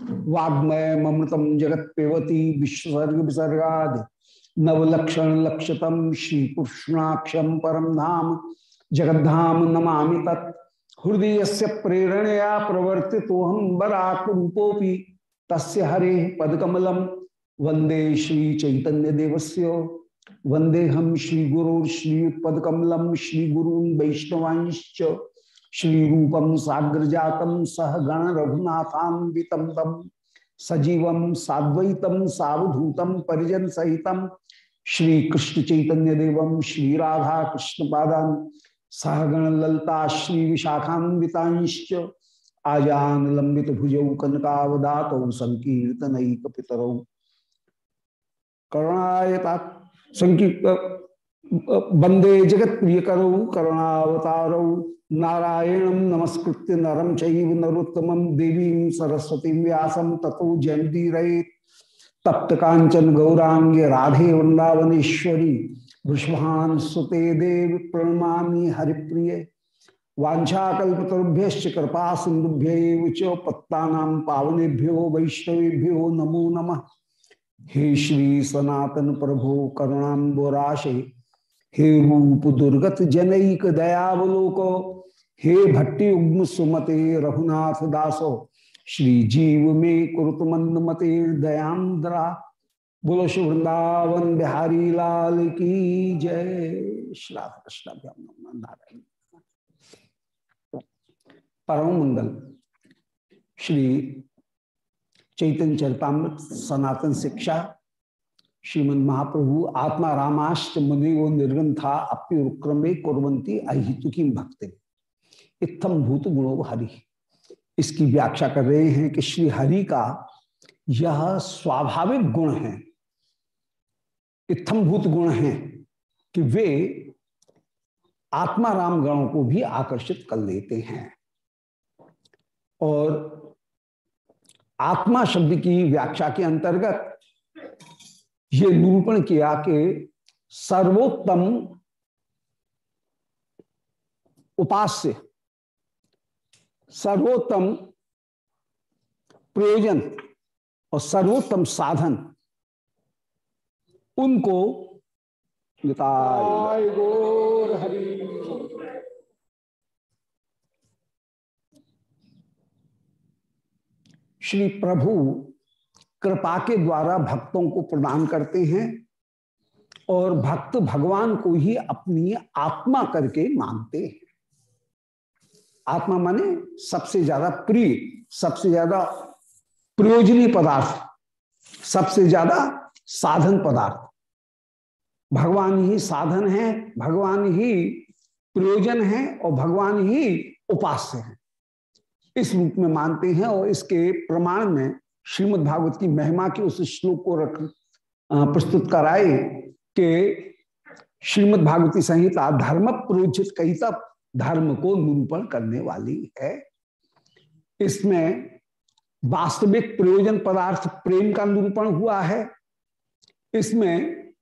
वाग्मय ममृतम जगत पेवती विश्वसर्ग विसर्गाद नवलक्षण लक्षतम श्री कृष्णाक्षम परम धाम। जगद्धाम नमामि तत्। हृदय से प्रेरणया प्रवर्ति तो हम तस्य हरे पदकमलम वंदे श्री चैतन्य देवस्य वंदे हम श्री गुरु श्री पदकमलम श्री गुरु वैष्णवांश्च। श्री रूपम साग्र जातम सह गण रघुनाथान्वितम तम। सजीवम साद्वैतम सावधूतम परिजन सहितम श्री कृष्ण चैतन्य देवम श्री राधा कृष्ण पादान सहगण ललता श्री विशाखान्विताश्च आजान लंबित भुजौ कनकावदात संकीर्तन पितरौ करुणायता संकीर्त वंदे जगत प्रिय करो करुणावतारौ, नारायण नमस्कृत्य नरम चैव नरोत्तम देवी सरस्वती व्यासम ततो जयंती रहित तप्त कांचन गौरांग राधे वृंदावनेश्वरी वृषभान सुते देव प्रणमा हरिप्रिय। वाछाकल्पतरुभ्य कृपा सिंधुभ्य पत्ता पावनेभ्यो, वैष्णवेभ्यो नमो नमः। हे श्री सनातन प्रभो करुणाबोराशे हे रूप दुर्गत जनक दयावलोक, हे भट्टी उग्म सुमते रघुनाथ दासो, श्री जीव में कुरुत मंद मते दयांद्रा बोलो श्री वृंदावन बिहारी लाल की जय। श्री कृष्ण नारायण। परम मंगल। श्री चैतन्य चरतामृत सनातन शिक्षा श्रीमद महाप्रभु आत्मा रामाश्च मुनिगो निर्गंथा अप्युक्रमे कुरंती अहितु की भक्ति इत्थम भूत गुणो हरि। इसकी व्याख्या कर रहे हैं कि श्री हरि का यह स्वाभाविक गुण है। इतम भूत गुण है कि वे आत्मा राम गणों को भी आकर्षित कर लेते हैं। और आत्मा शब्द की व्याख्या के अंतर्गत ये निरूपण किया कि सर्वोत्तम उपास्य सर्वोत्तम प्रयोजन और सर्वोत्तम साधन उनको श्री प्रभु कृपा के द्वारा भक्तों को प्रदान करते हैं और भक्त भगवान को ही अपनी आत्मा करके मानते हैं। आत्मा माने सबसे ज़्यादा प्रिय, सबसे ज़्यादा प्रयोजनीय पदार्थ, सबसे ज़्यादा साधन पदार्थ। भगवान ही साधन है, भगवान ही प्रयोजन है और भगवान ही उपास्य है। इस रूप में मानते हैं और इसके प्रमाण में श्रीमद् भागवत की महिमा के उस श्लोक को रख प्रस्तुत कराए कि श्रीमद् भागवती संहिता धर्म प्रोचित कही तब धर्म को निरूपण करने वाली है। इसमें वास्तविक प्रयोजन पदार्थ प्रेम का निरूपण हुआ है। इसमें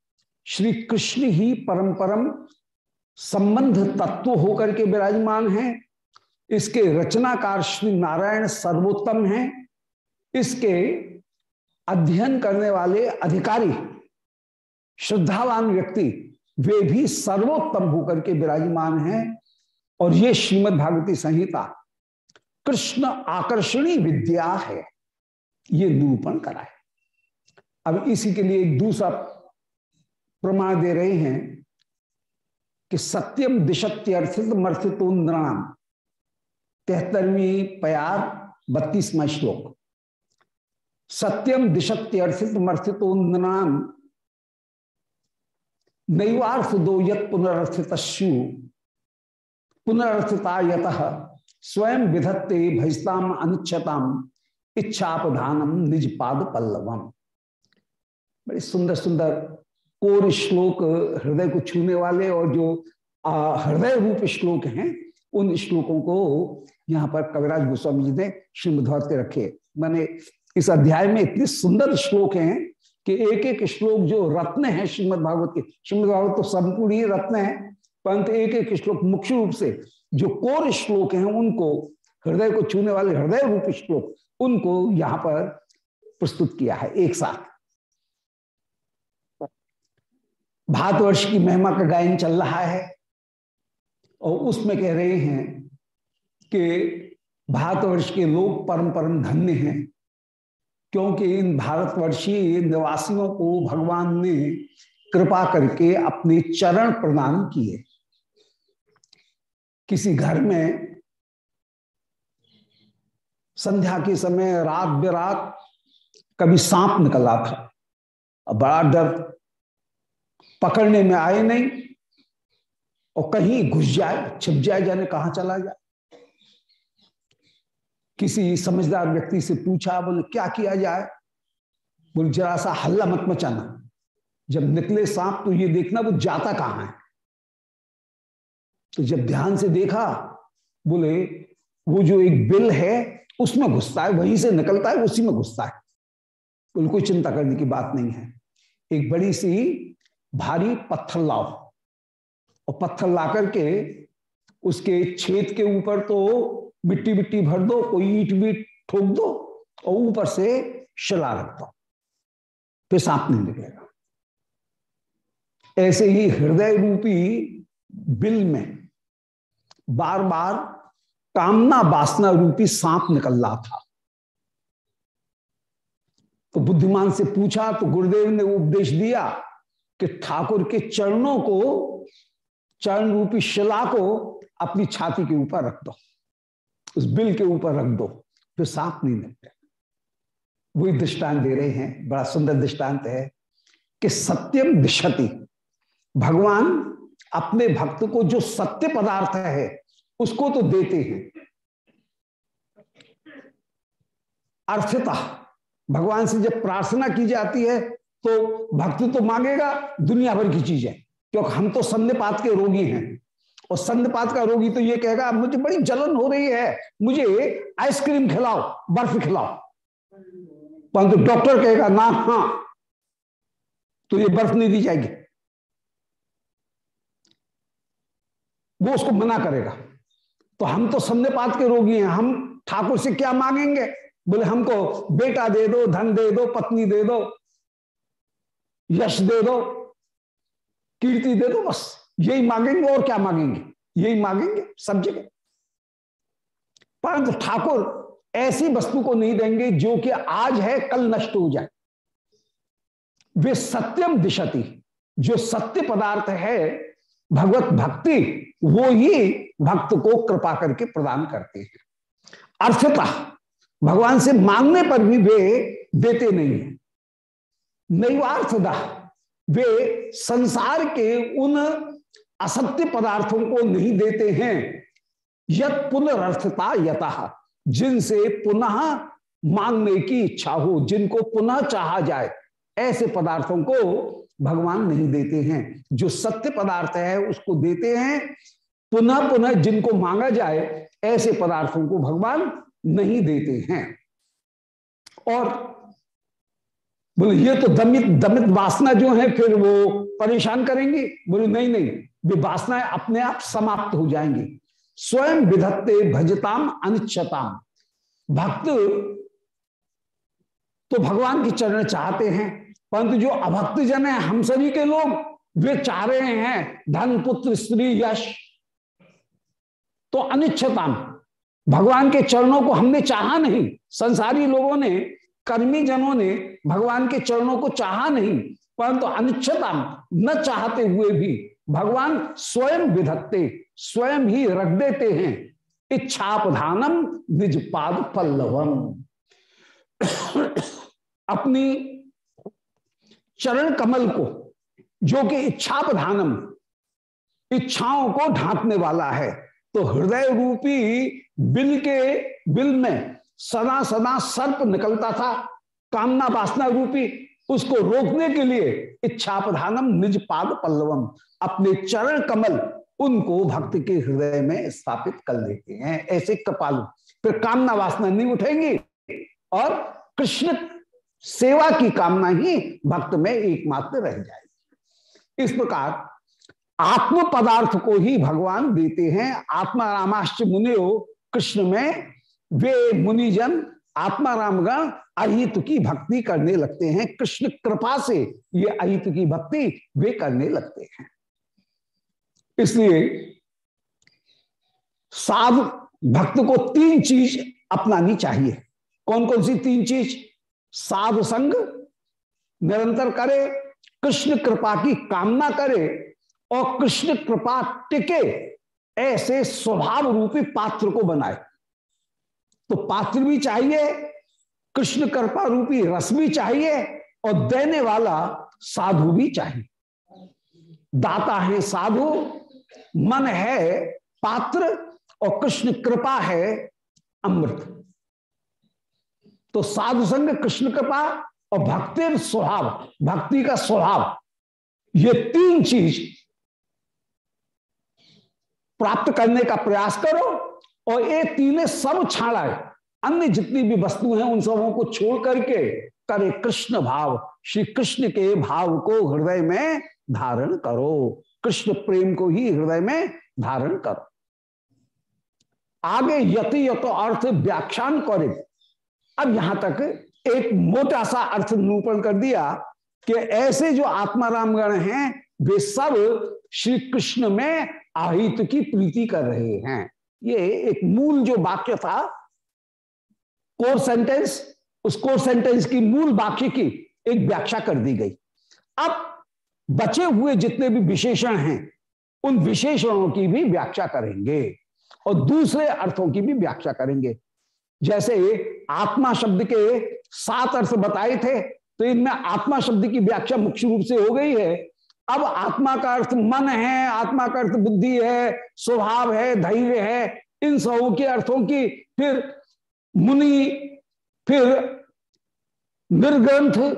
श्री कृष्ण ही परम परम संबंध तत्व होकर के विराजमान हैं। इसके रचनाकार श्री नारायण सर्वोत्तम हैं। इसके अध्ययन करने वाले अधिकारी, श्रद्धावान व्यक्ति, वे भी सर्वोत्तम होकर के विराजमान हैं। और ये श्रीमद् भागवती संहिता, कृष्ण आकर्षणी विद्या है। ये निरूपण करा है अब इसी के लिए एक दूसरा प्रमाण दे रहे हैं कि सत्यम दिशत्यर्थित मर्थितोन्द्रणाम तिहत्तरवीं प्यार बत्तीसवा श्लोक। सत्यम दिशत्यर्थित मर्थितोन्दनाम नैवार्थ दो यत पुनरर्थित पुनरर्थिता यत स्वयं विधत्ते भजताम अनुच्छताम। इच्छापधानम निज पाद पल्लवम बड़े सुंदर सुंदर कोर श्लोक हृदय को छूने वाले और जो हृदय रूप श्लोक हैं, उन श्लोकों को यहाँ पर कविराज गोस्वामी जी ने श्रीमद्भारत के रखे। मैंने इस अध्याय में इतने सुंदर श्लोक हैं कि एक एक श्लोक जो रत्न है श्रीमद भागवत के। श्रीमद भागवत तो संपूर्ण ही रत्न है, परंतु एक एक श्लोक मुख्य रूप से जो कोर श्लोक हैं, उनको, हृदय को छूने वाले हृदय रूप श्लोक, उनको यहाँ पर प्रस्तुत किया है एक साथ। भारतवर्ष की महिमा का गायन चल रहा है और उसमें कह रहे हैं कि भारतवर्ष के लोग परम परम धन्य हैं। क्योंकि इन भारतवर्षीय निवासियों को भगवान ने कृपा करके अपने चरण प्रदान किए। किसी घर में संध्या के समय रात बेरात कभी सांप निकला था। और बड़ा डर, पकड़ने में आए नहीं और कहीं घुस जाए, छिप जाए, जाने कहा चला जाए। किसी समझदार व्यक्ति से पूछा, बोले, क्या किया जाए? बोले, जरा सा हल्ला मत मचाना। जब निकले सांप तो ये देखना, वो जाता कहाँ है? तो जब ध्यान से देखा, बोले, वो जो एक बिल है, उसमें घुसता है, वहीं से निकलता है, उसी में घुसता है। बोले, कोई चिंता करने की बात नहीं है। एक बड़ी सी भारी पत्थर लाओ। और पत्थर ला करके उसके छेद के ऊपर तो मिट्टी मिट्टी भर दो, कोई ईट बीट ठोक दो और ऊपर से शिला रख दो, फिर सांप नहीं निकलेगा। ऐसे ही हृदय रूपी बिल में बार बार कामना वासना रूपी सांप निकल रहा था। तो बुद्धिमान से पूछा तो गुरुदेव ने उपदेश दिया कि ठाकुर के चरणों को, चरण रूपी शिला को अपनी छाती के ऊपर रख दो। उस बिल के ऊपर रख दो, फिर सांप नहीं निकले वही दृष्टांत दे रहे हैं, बड़ा सुंदर दृष्टांत है कि सत्यम दिशति। भगवान अपने भक्त को जो सत्य पदार्थ है, उसको तो देते हैं। अर्थता भगवान से जब प्रार्थना की जाती है तो भक्त तो मांगेगा, दुनिया भर की चीज़ें। क्योंकि हम तो संदेपात के रोगी हैं। और संदपात का रोगी तो ये कहेगा, मुझे बड़ी जलन हो रही है, मुझे आइसक्रीम खिलाओ, बर्फ़ खिलाओ। परंतु डॉक्टर कहेगा, ना हाँ तो ये बर्फ़ नहीं दी जाएगी। वो उसको मना करेगा। तो हम तो संदेपात के रोगी हैं, हम ठाकुर से क्या मांगेंगे? बोले, हमको बेटा दे दो, धन दे दो, पत्नी दे दो, यश दे दो, कीर्ति दे दो, बस। यही मांगेंगे और क्या मांगेंगे? यही मांगेंगे सब जगह परंतु ठाकुर, ऐसी वस्तु को नहीं देंगे जो कि आज है, कल नष्ट हो जाए। वे सत्यम दिशति, जो सत्य पदार्थ है, भगवत भक्ति, वो ही भक्त को कृपा करके प्रदान करते हैं। अर्थता, भगवान से मांगने पर भी वे देते नहीं है। नहीं नैवार्थदा वे संसार के उन असत्य पदार्थों को नहीं देते हैं। यत पुनरर्थता यता, जिनसे पुनः मांगने की इच्छा हो, जिनको पुनः चाहा जाए, ऐसे पदार्थों को भगवान नहीं देते हैं। जो सत्य पदार्थ है, उसको देते हैं। पुनः पुनः जिनको मांगा जाए, ऐसे पदार्थों को भगवान नहीं देते हैं। और बोले, ये तो दमित दमित वासना जो है, फिर वो परेशान करेंगे? बोले, नहीं नहीं वे वासनाएँ अपने आप समाप्त हो जाएँगी। स्वयं विधत्ते भजताम अनिच्छताम। भक्त तो भगवान की चरण चाहते हैं, परंतु जो अभक्त जन है, हम सभी के लोग, वे चाह रहे हैं, धन, पुत्र, स्त्री, यश। तो अनिच्छताम। भगवान के चरणों को हमने चाहा नहीं। संसारी लोगों ने, कर्मी जनों ने भगवान के चरणों को चाहा नहीं, परंतु अनिच्छताम न चाहते हुए भी भगवान स्वयं विधत्ते, स्वयं ही रख देते हैं। इच्छापधानम निज पाद पल्लवम। अपनी चरण कमल को, जो कि इच्छापधानम, इच्छाओं को ढांपने वाला है तो हृदय रूपी बिल के बिल में सदा सदा सर्प निकलता था, कामना वासना रूपी, उसको रोकने के लिए इच्छा प्रधानम निज पाद पल्लवम, अपने चरण कमल उनको भक्त के हृदय में स्थापित कर लेते हैं। ऐसे कृपालु, फिर कामना वासना नहीं उठेंगी और कृष्ण सेवा की कामना ही भक्त में एकमात्र रह जाएगी। इस प्रकार आत्म पदार्थ को ही भगवान देते हैं। आत्मा रामाश्च मुनि कृष्ण में वे मुनिजन आत्मा रामगण अहित की भक्ति करने लगते हैं। कृष्ण कृपा से ये अहित की भक्ति वे करने लगते हैं। इसलिए साध भक्त को तीन चीज़ अपनानी चाहिए। कौन कौन सी तीन चीज़? साधु संग निरंतर करे, कृष्ण कृपा की कामना करे और कृष्ण कृपा टिके, ऐसे स्वभाव रूपी पात्र को बनाए। तो पात्र भी चाहिए कृष्ण कृपा रूपी रस भी चाहिए और देने वाला साधु भी चाहिए। दाता है साधु, मन है पात्र और कृष्ण कृपा है अमृत। तो साधु संग कृष्ण कृपा और भक्ति स्वभाव, भक्ति का स्वभाव, ये तीन चीज़ प्राप्त करने का प्रयास करो और ये तीनों सब छाड़ा अन्य जितनी भी वस्तु हैं, उन सबों को छोड़ करके करे कृष्ण भाव। श्री कृष्ण के भाव को हृदय में धारण करो। कृष्ण प्रेम को ही हृदय में धारण करो। आगे यति यत अर्थ व्याख्यान करे। अब यहाँ तक एक मोटा सा अर्थ निरूपण कर दिया कि ऐसे जो आत्मारामगण हैं, वे सब श्री कृष्ण में आहित की प्रीति कर रहे हैं। ये एक मूल जो वाक्य था कोर सेंटेंस, उस कोर सेंटेंस की मूल वाक्य की एक व्याख्या कर दी गई। अब बचे हुए जितने भी विशेषण हैं, उन विशेषणों की भी व्याख्या करेंगे और दूसरे अर्थों की भी व्याख्या करेंगे। जैसे आत्मा शब्द के सात अर्थ बताए थे तो इनमें आत्मा शब्द की व्याख्या मुख्य रूप से हो गई है। अब आत्मा का अर्थ मन है, आत्मा का अर्थ बुद्धि है, स्वभाव है, धैर्य है, इन सबों के अर्थों की फिर मुनि, फिर निर्ग्रंथ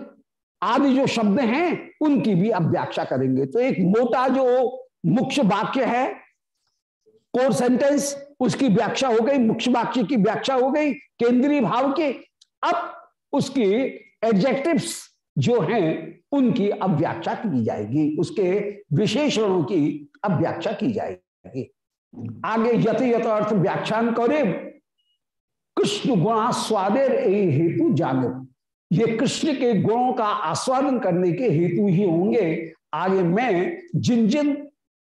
आदि जो शब्द हैं, उनकी भी अब व्याख्या करेंगे। तो एक मोटा जो मुख्य वाक्य है कोर सेंटेंस उसकी व्याख्या हो गई, मुख्य वाक्य की व्याख्या हो गई, केंद्रीय भाव की। अब उसकी एडजेक्टिव्स जो हैं, उनकी अब व्याख्या की जाएगी, उसके विशेषणों की अब व्याख्या की जाएगी। आगे यथ यथ अर्थ व्याख्यान करे। कृष्ण गुणा स्वादेर हेतु जागृत ये कृष्ण के गुणों का आस्वादन करने के हेतु ही होंगे। आगे मैं जिन जिन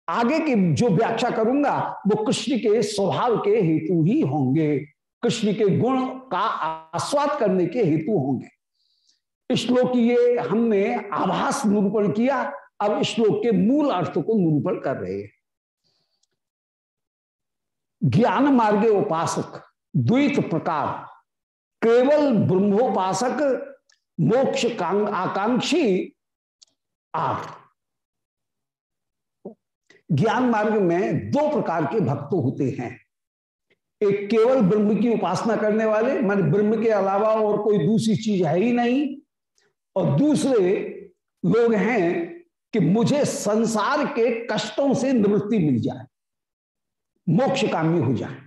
आगे की जो व्याख्या करूँगा, वो कृष्ण के स्वभाव के हेतु ही होंगे। कृष्ण के गुण का आस्वाद करने के हेतु होंगे। श्लोक ये हमने आभास निरूपण किया। अब श्लोक के मूल अर्थ को निरूपण कर रहे हैं। ज्ञान मार्गे उपासक। द्वित प्रकार, केवल ब्रह्मोपासक मोक्ष आकांक्षी आठ ज्ञान मार्ग में दो प्रकार के भक्त होते हैं। एक केवल ब्रह्म की उपासना करने वाले, मान ब्रह्म के अलावा और कोई दूसरी चीज़ है ही नहीं। और दूसरे लोग हैं कि मुझे संसार के कष्टों से निवृत्ति मिल जाए मोक्ष कामी हो जाए।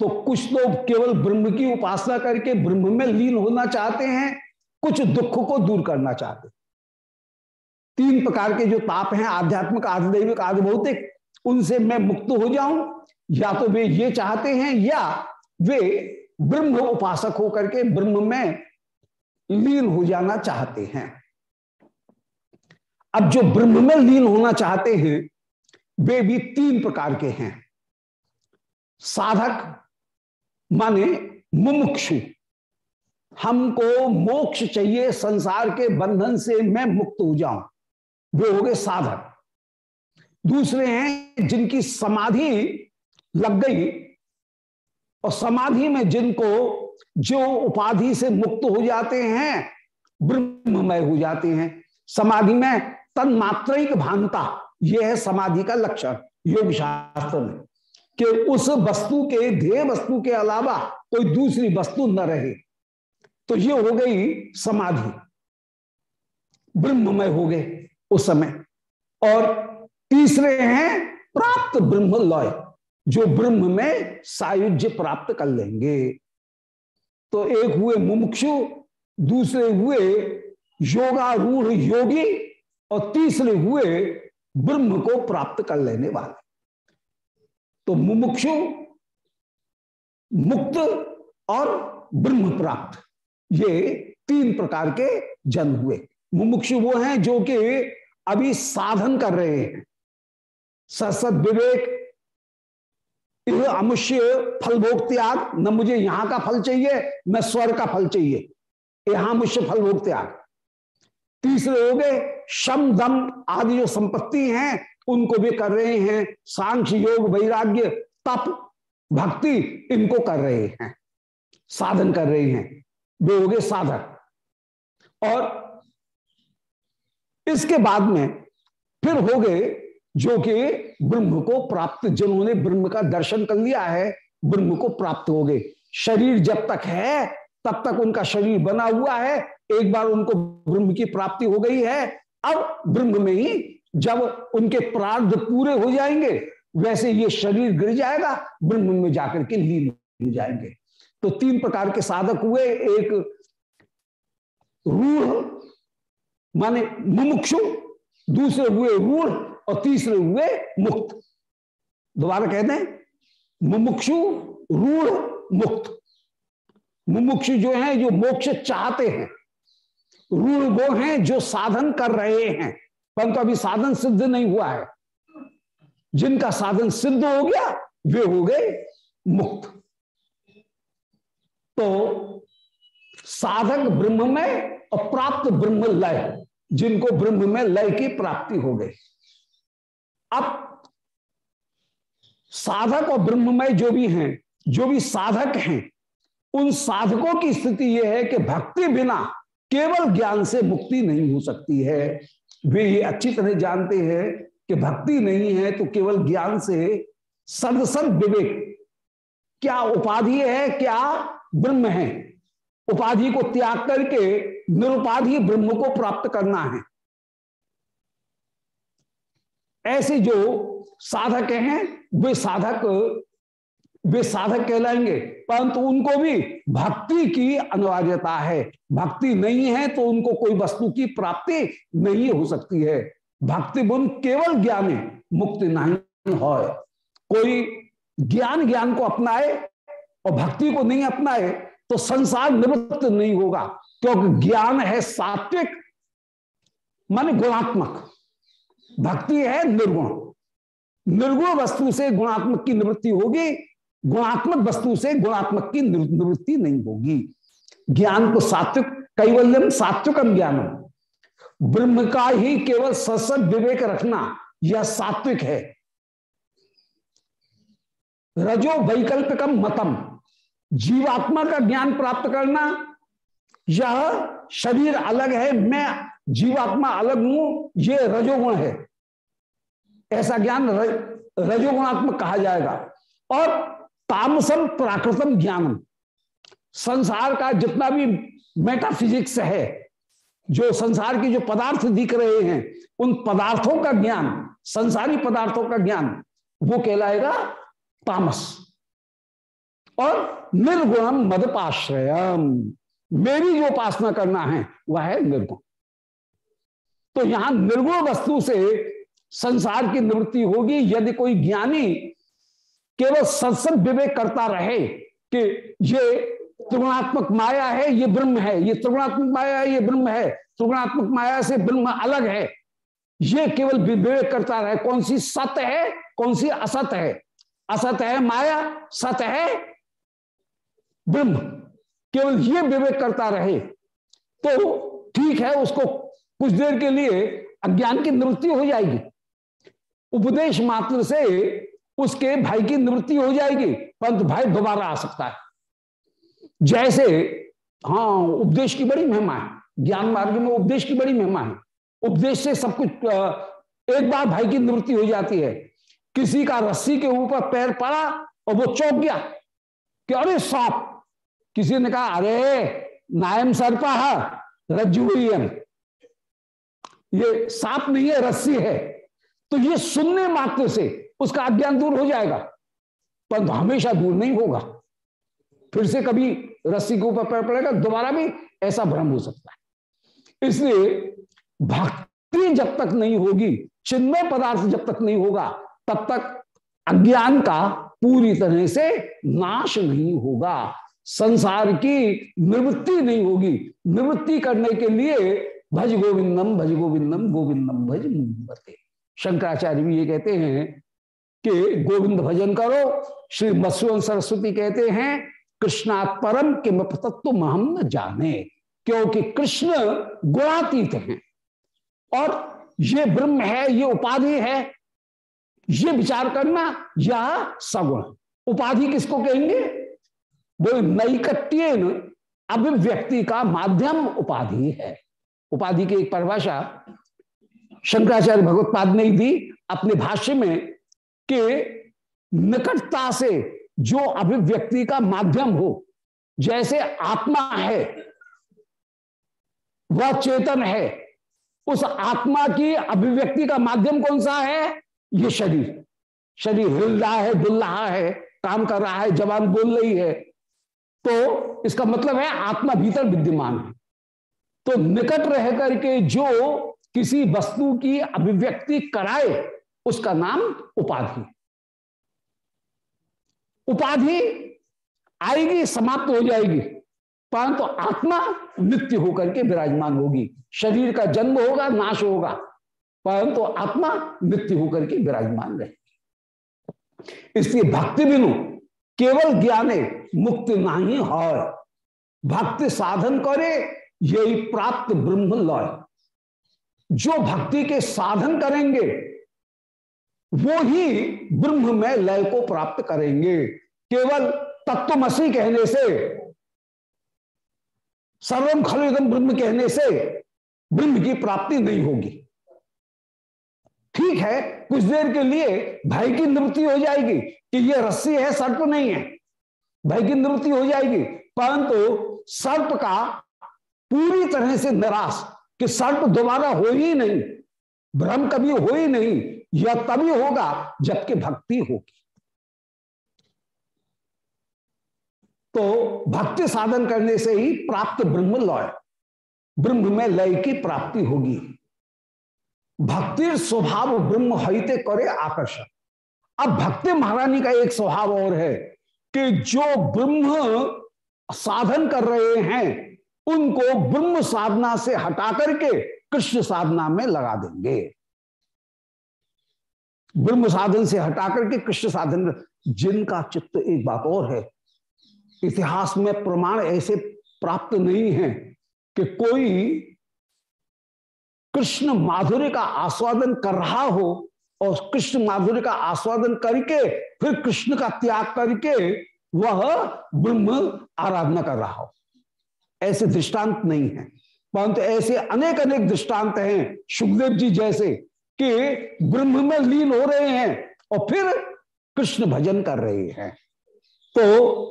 तो कुछ लोग केवल ब्रह्म की उपासना करके ब्रह्म में लीन होना चाहते हैं, कुछ दुख को दूर करना चाहते तीन प्रकार के जो ताप हैं, आध्यात्मिक, आधिदैविक आदि भौतिक उनसे मैं मुक्त हो जाऊँ। या तो वे ये चाहते हैं या वे ब्रह्म उपासक होकर के ब्रह्म में लीन हो जाना चाहते हैं। अब जो ब्रह्म में लीन होना चाहते हैं, वे भी तीन प्रकार के हैं। साधक माने मुमुक्षु। हमको मोक्ष चाहिए संसार के बंधन से मैं मुक्त हो जाऊँ। वे हो गए साधक। दूसरे हैं जिनकी समाधि लग गई और समाधि में जिनको जो उपाधि से मुक्त हो जाते हैं, ब्रह्ममय हो जाते हैं। समाधि में तन्मात्रिक भानता यह है समाधि का लक्षण योग शास्त्र में। कि उस वस्तु के, ध्येय वस्तु के अलावा कोई दूसरी वस्तु न रहे। तो ये हो गई समाधि। ब्रह्ममय हो गए उस समय। और तीसरे हैं प्राप्त ब्रह्म लय जो ब्रह्म में सायुज्य प्राप्त कर लेंगे। तो एक हुए मुमुक्षु, दूसरे हुए योगारूढ़ योगी, और तीसरे हुए ब्रह्म को प्राप्त कर लेने वाले। तो मुमुक्षु मुक्त और ब्रह्म प्राप्त। ये तीन प्रकार के जन हुए। मुमुक्षु वो हैं जो कि अभी साधन कर रहे हैं। ससत विवेक अमुष्य फल भोग त्याग न मुझे यहाँ का फल चाहिए, न स्वर का फल चाहिए। यहाँ मुष्य फल भोग त्याग तीसरे हो गए, शम, दम आदि जो संपत्ति हैं उनको भी कर रहे हैं। सांख्य योग, वैराग्य, तप, भक्ति इनको कर रहे हैं। साधन कर रहे हैं। वे हो गए साधक। और इसके बाद में फिर हो गए जो कि ब्रह्म को प्राप्त, जिन्होंने ब्रह्म का दर्शन कर लिया है, ब्रह्म को प्राप्त हो गए। शरीर जब तक है, तब तक उनका शरीर बना हुआ है। एक बार उनको ब्रह्म की प्राप्ति हो गई है। अब ब्रह्म में ही जब उनके प्रार्थ पूरे हो जाएँगे, वैसे ये शरीर गिर जाएगा, ब्रह्म में जाकर के लीन हो जाएँगे। तो तीन प्रकार के साधक हुए, एक रूढ़, माने मुमुक्षु, दूसरे हुए रूढ़ और तीसरे हुए मुक्त। दोबारा कहते हैं, मुमुक्षु, रूढ़, मुक्त। मुमुक्षु जो है, जो मोक्ष चाहते हैं, रूढ़ वो हैं जो साधन कर रहे हैं। परंतु अभी साधन सिद्ध नहीं हुआ है। जिनका साधन सिद्ध हो गया, वे हो गए मुक्त। तो साधक ब्रह्म में और प्राप्त ब्रह्म लय, जिनको ब्रह्म में लय की प्राप्ति हो गई। अब साधक और ब्रह्ममय जो भी हैं, जो भी साधक हैं, उन साधकों की स्थिति यह है कि भक्ति बिना केवल ज्ञान से मुक्ति नहीं हो सकती है। वे ये अच्छी तरह जानते हैं कि भक्ति नहीं है तो केवल ज्ञान से सदसद विवेक। क्या उपाधि है, क्या ब्रह्म है? उपाधि को त्याग करके निरुपाधि ब्रह्म को प्राप्त करना है। ऐसे जो साधक हैं, वे साधक वे साधक कहलाएँगे। परंतु उनको भी भक्ति की अनिवार्यता है। भक्ति नहीं है तो उनको कोई वस्तु की प्राप्ति नहीं हो सकती है। भक्ति बुन केवल ज्ञानी मुक्ति नहीं हो कोई ज्ञान ज्ञान को अपनाए और भक्ति को नहीं अपनाए तो संसार निवृत्त नहीं होगा। क्योंकि ज्ञान है सात्विक, मान गुणात्मक। भक्ति है निर्गुण। निर्गुण वस्तु से गुणात्मक की निवृत्ति होगी। गुणात्मक वस्तु से गुणात्मक की निवृत्ति नहीं होगी। ज्ञान को सात्विक, कैवल्यम सात्विकम ज्ञानम। ब्रह्म का ही केवल ससद विवेक रखना, यह सात्विक है। रजो वैकल्पिकम मतम। जीवात्मा का ज्ञान प्राप्त करना, यह शरीर अलग है, मैं जीवात्मा अलग हूँ, ये रजोगुण है। ऐसा ज्ञान रजोगुणात्मक कहा जाएगा। और तामसम प्राकृतम ज्ञानम। संसार का जितना भी मेटाफिजिक्स है, जो संसार के जो पदार्थ दिख रहे हैं, उन पदार्थों का ज्ञान, संसारी पदार्थों का ज्ञान, वो कहलाएगा तामस। और निर्गुणम मदपाश्रयम। मेरी जो उपासना करना है, वह है निर्गुण। तो यहाँ निर्गुण वस्तु से संसार की निवृत्ति होगी, यदि कोई ज्ञानी केवल सत्संग विवेक करता रहे कि ये त्रिगुणात्मक माया है, ये ब्रह्म है, ये त्रिगुणात्मक माया है, ये ब्रह्म है, त्रिगुणात्मक माया से ब्रह्म अलग है। ये केवल विवेक करता रहे, कौन सी सत्य है, कौन सी असत है? असत है माया सत है ब्रह्म। केवल ये विवेक करता रहे तो ठीक है, उसको कुछ देर के लिए अज्ञान की निवृत्ति हो जाएगी। उपदेश मात्र से उसके भाई की निवृत्ति हो जाएगी, परंतु भाई दोबारा आ सकता है। जैसे हाँ उपदेश की बड़ी महिमा है। ज्ञान मार्ग में उपदेश की बड़ी महिमा है। उपदेश से सब कुछ एक बार भाई की निवृत्ति हो जाती है। किसी का रस्सी के ऊपर पैर पड़ा और वो चौंक गया। कि अरे सांप किसी ने कहा, अरे, नायम सर्पा रज्जु ये सांप नहीं है, रस्सी है। तो ये सुनने मात्र से उसका अज्ञान दूर हो जाएगा परंतु हमेशा दूर नहीं होगा। फिर से कभी रस्सी के ऊपर पैर पड़ेगा, दोबारा भी ऐसा भ्रम हो सकता है। इसलिए भक्ति जब तक नहीं होगी, चिन्मय पदार्थ जब तक नहीं होगा, तब तक अज्ञान का पूरी तरह से नाश नहीं होगा। संसार की निवृत्ति नहीं होगी। निवृत्ति करने के लिए भज गोविंदम भज गोविंदम गोविंदम भज मुंबते शंकराचार्य भी ये कहते हैं कि गोविंद भजन करो। श्री मत्स्यन सरस्वती कहते हैं, कृष्णात् परम किम तत्व महम न जाने, क्योंकि कृष्ण गुणातीत हैं। और ये ब्रह्म है, ये उपाधि है, ये विचार करना, यह सगुण। उपाधि किसको कहेंगे? वो नैकट्यन अभिव्यक्ति का माध्यम उपाधि है। उपाधि की एक परिभाषा शंकराचार्य भगवत्पाद ने दी अपने भाष्य में कि निकटता से जो अभिव्यक्ति का माध्यम हो, जैसे आत्मा है, वह चेतन है, उस आत्मा की अभिव्यक्ति का माध्यम कौन सा है? ये शरीर। शरीर हिल रहा है डुल रहा है, काम कर रहा है, जवान बोल रही है। तो इसका मतलब है आत्मा भीतर विद्यमान है। तो निकट रह करके जो किसी वस्तु की अभिव्यक्ति कराए उसका नाम उपाधि। उपाधि आएगी, समाप्त हो जाएगी, परंतु तो आत्मा नित्य होकर के विराजमान होगी। शरीर का जन्म होगा, नाश होगा, परंतु तो आत्मा नित्य होकर के विराजमान रहेगी। इसलिए भक्ति बिनु केवल ज्ञाने मुक्ति नहीं है भक्ति साधन करे, यही प्राप्त ब्रह्म लय। जो भक्ति के साधन करेंगे वो ही ब्रह्म में लय को प्राप्त करेंगे। केवल तत्वमसी कहने से, सर्वम खलुदम ब्रह्म कहने से ब्रह्म की प्राप्ति नहीं होगी। ठीक है, कुछ देर के लिए भाई की निवृत्ति हो जाएगी कि ये रस्सी है, सर्प नहीं है। भाई की निवृत्ति हो जाएगी, परंतु सर्प का पूरी तरह से निराश कि सर्प दोबारा हो ही नहीं, भ्रम कभी हो ही नहीं यह तभी होगा जबकि भक्ति होगी। तो भक्ति साधन करने से ही प्राप्त ब्रह्म लय, ब्रह्म में लय की प्राप्ति होगी। भक्ति स्वभाव ब्रह्म हिते करे आकर्षण। अब भक्ति महारानी का एक स्वभाव और है कि जो ब्रह्म साधन कर रहे हैं, उनको ब्रह्म साधना से हटा करके कृष्ण साधना में लगा देंगे। ब्रह्म साधन से हटा करके कृष्ण साधन, जिनका चित्त एक बात और है। इतिहास में प्रमाण ऐसे प्राप्त नहीं है कि कोई कृष्ण माधुर्य का आस्वादन कर रहा हो और कृष्ण माधुर्य का आस्वादन करके, फिर कृष्ण का त्याग करके वह ब्रह्म आराधना कर रहा हो। ऐसे दृष्टांत नहीं है। परंतु ऐसे अनेक अनेक दृष्टांत हैं, सुखदेव जी जैसे कि ब्रह्म में लीन हो रहे हैं और फिर कृष्ण भजन कर रहे हैं। तो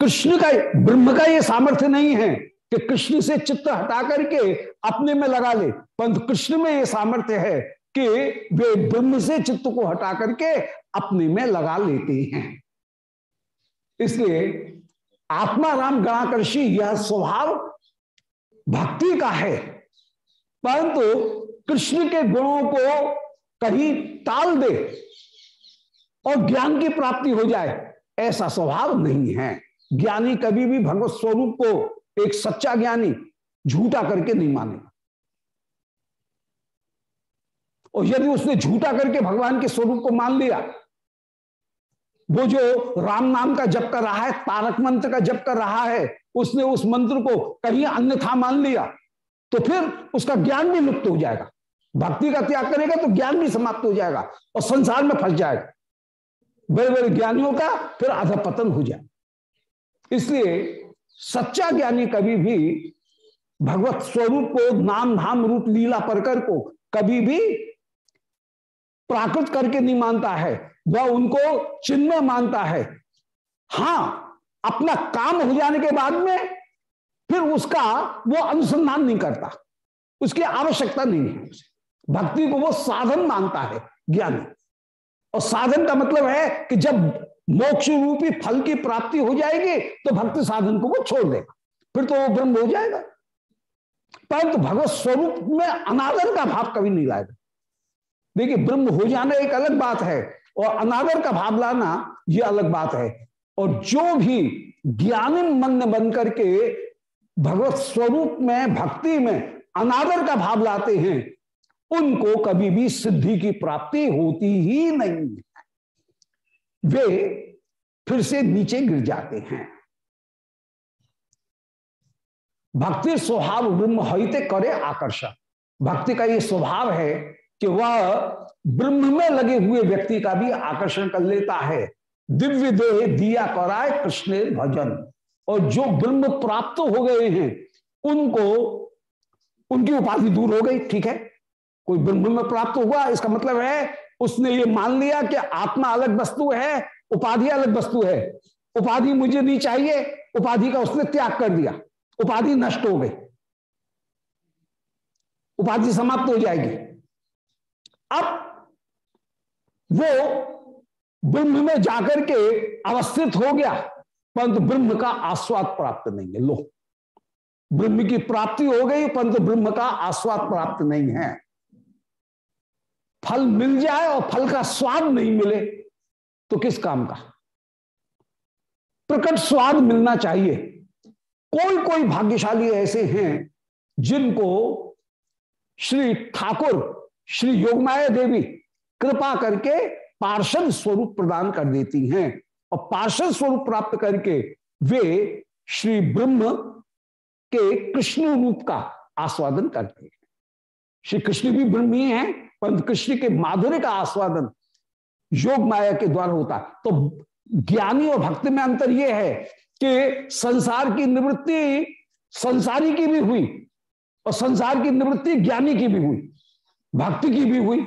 कृष्ण का, ब्रह्म का ये सामर्थ्य नहीं है कि कृष्ण से चित्त हटा करके अपने में लगा ले, परंतु कृष्ण में ये सामर्थ्य है कि वे ब्रह्म से चित्त को हटा करके अपने में लगा लेते हैं। इसलिए आत्मा राम गणाकर्षी, यह स्वभाव भक्ति का है, परंतु कृष्ण के गुणों को कहीं टाल दे और ज्ञान की प्राप्ति हो जाए, ऐसा स्वभाव नहीं है। ज्ञानी कभी भी भगवत स्वरूप को एक सच्चा ज्ञानी झूठा करके नहीं मानेगा। और यदि उसने झूठा करके भगवान के स्वरूप को मान लिया, वो जो राम नाम का जप कर रहा है, तारक मंत्र का जप कर रहा है, उसने उस मंत्र को कहीं अन्यथा मान लिया तो फिर उसका ज्ञान भी लुप्त हो जाएगा। भक्ति का त्याग करेगा तो ज्ञान भी समाप्त हो जाएगा और संसार में फंस जाएगा। बड़े बड़े ज्ञानियों का फिर आधा पतन हो जाए। इसलिए सच्चा ज्ञानी कभी भी भगवत स्वरूप को, नाम धाम रूप लीला परकर को कभी भी प्राकृत करके नहीं मानता है। वह उनको चिन्ह मानता है। हाँ, अपना काम हो जाने के बाद में फिर उसका वो अनुसंधान नहीं करता। उसकी आवश्यकता नहीं है उसे। भक्ति को वो साधन मानता है ज्ञानी। और साधन का मतलब है कि जब मोक्ष रूपी फल की प्राप्ति हो जाएगी तो भक्ति साधन को वो छोड़ देगा। फिर तो वो ब्रह्म हो जाएगा। परंतु भगवत स्वरूप में अनादर का भाव कभी नहीं लाएगा। देखिए, ब्रह्म हो जाना एक अलग बात है, और अनादर का भाव लाना ये अलग बात है। और जो भी ज्ञानी मन बन करके भगवत स्वरूप में, भक्ति में अनादर का भाव लाते हैं उनको कभी भी सिद्धि की प्राप्ति होती ही नहीं है। वे फिर से नीचे गिर जाते हैं। भक्ति स्वभाव ब्रह्म हित करे आकर्षण। भक्ति का ये स्वभाव है कि वह ब्रह्म में लगे हुए व्यक्ति का भी आकर्षण कर लेता है। दिव्य देह दिया कराए कृष्ण भजन। और जो ब्रह्म प्राप्त हो गए हैं, उनको, उनकी उपाधि दूर हो गई, ठीक है? कोई ब्रह्म में प्राप्त हुआ, इसका मतलब है उसने ये मान लिया कि आत्मा अलग वस्तु है, उपाधि अलग वस्तु है। उपाधि मुझे नहीं चाहिए, उपाधि का उसने त्याग कर दिया। उपाधि नष्ट हो गई। उपाधि समाप्त हो जाएगी। अब वो ब्रह्म में जाकर के अवस्थित हो गया, परंतु ब्रह्म का आस्वाद प्राप्त नहीं है। लो। ब्रह्म की प्राप्ति हो गई, परंतु ब्रह्म का आस्वाद प्राप्त नहीं है। फल मिल जाए और फल का स्वाद नहीं मिले तो किस काम का? प्रकट स्वाद मिलना चाहिए। कोई कोई भाग्यशाली ऐसे हैं जिनको श्री ठाकुर, श्री योगमाया देवी कृपा करके पार्षद स्वरूप प्रदान कर देती हैं और पार्षद स्वरूप प्राप्त करके वे श्री ब्रह्म के कृष्ण रूप का आस्वादन करते हैं। श्री कृष्ण भी ब्रह्म ही है परंतु कृष्ण के माधुर्य का आस्वादन योग माया के द्वारा होता। तो ज्ञानी और भक्ति में अंतर यह है कि संसार की निवृत्ति संसारी की भी हुई और संसार की निवृत्ति ज्ञानी की भी हुई, भक्ति की भी हुई।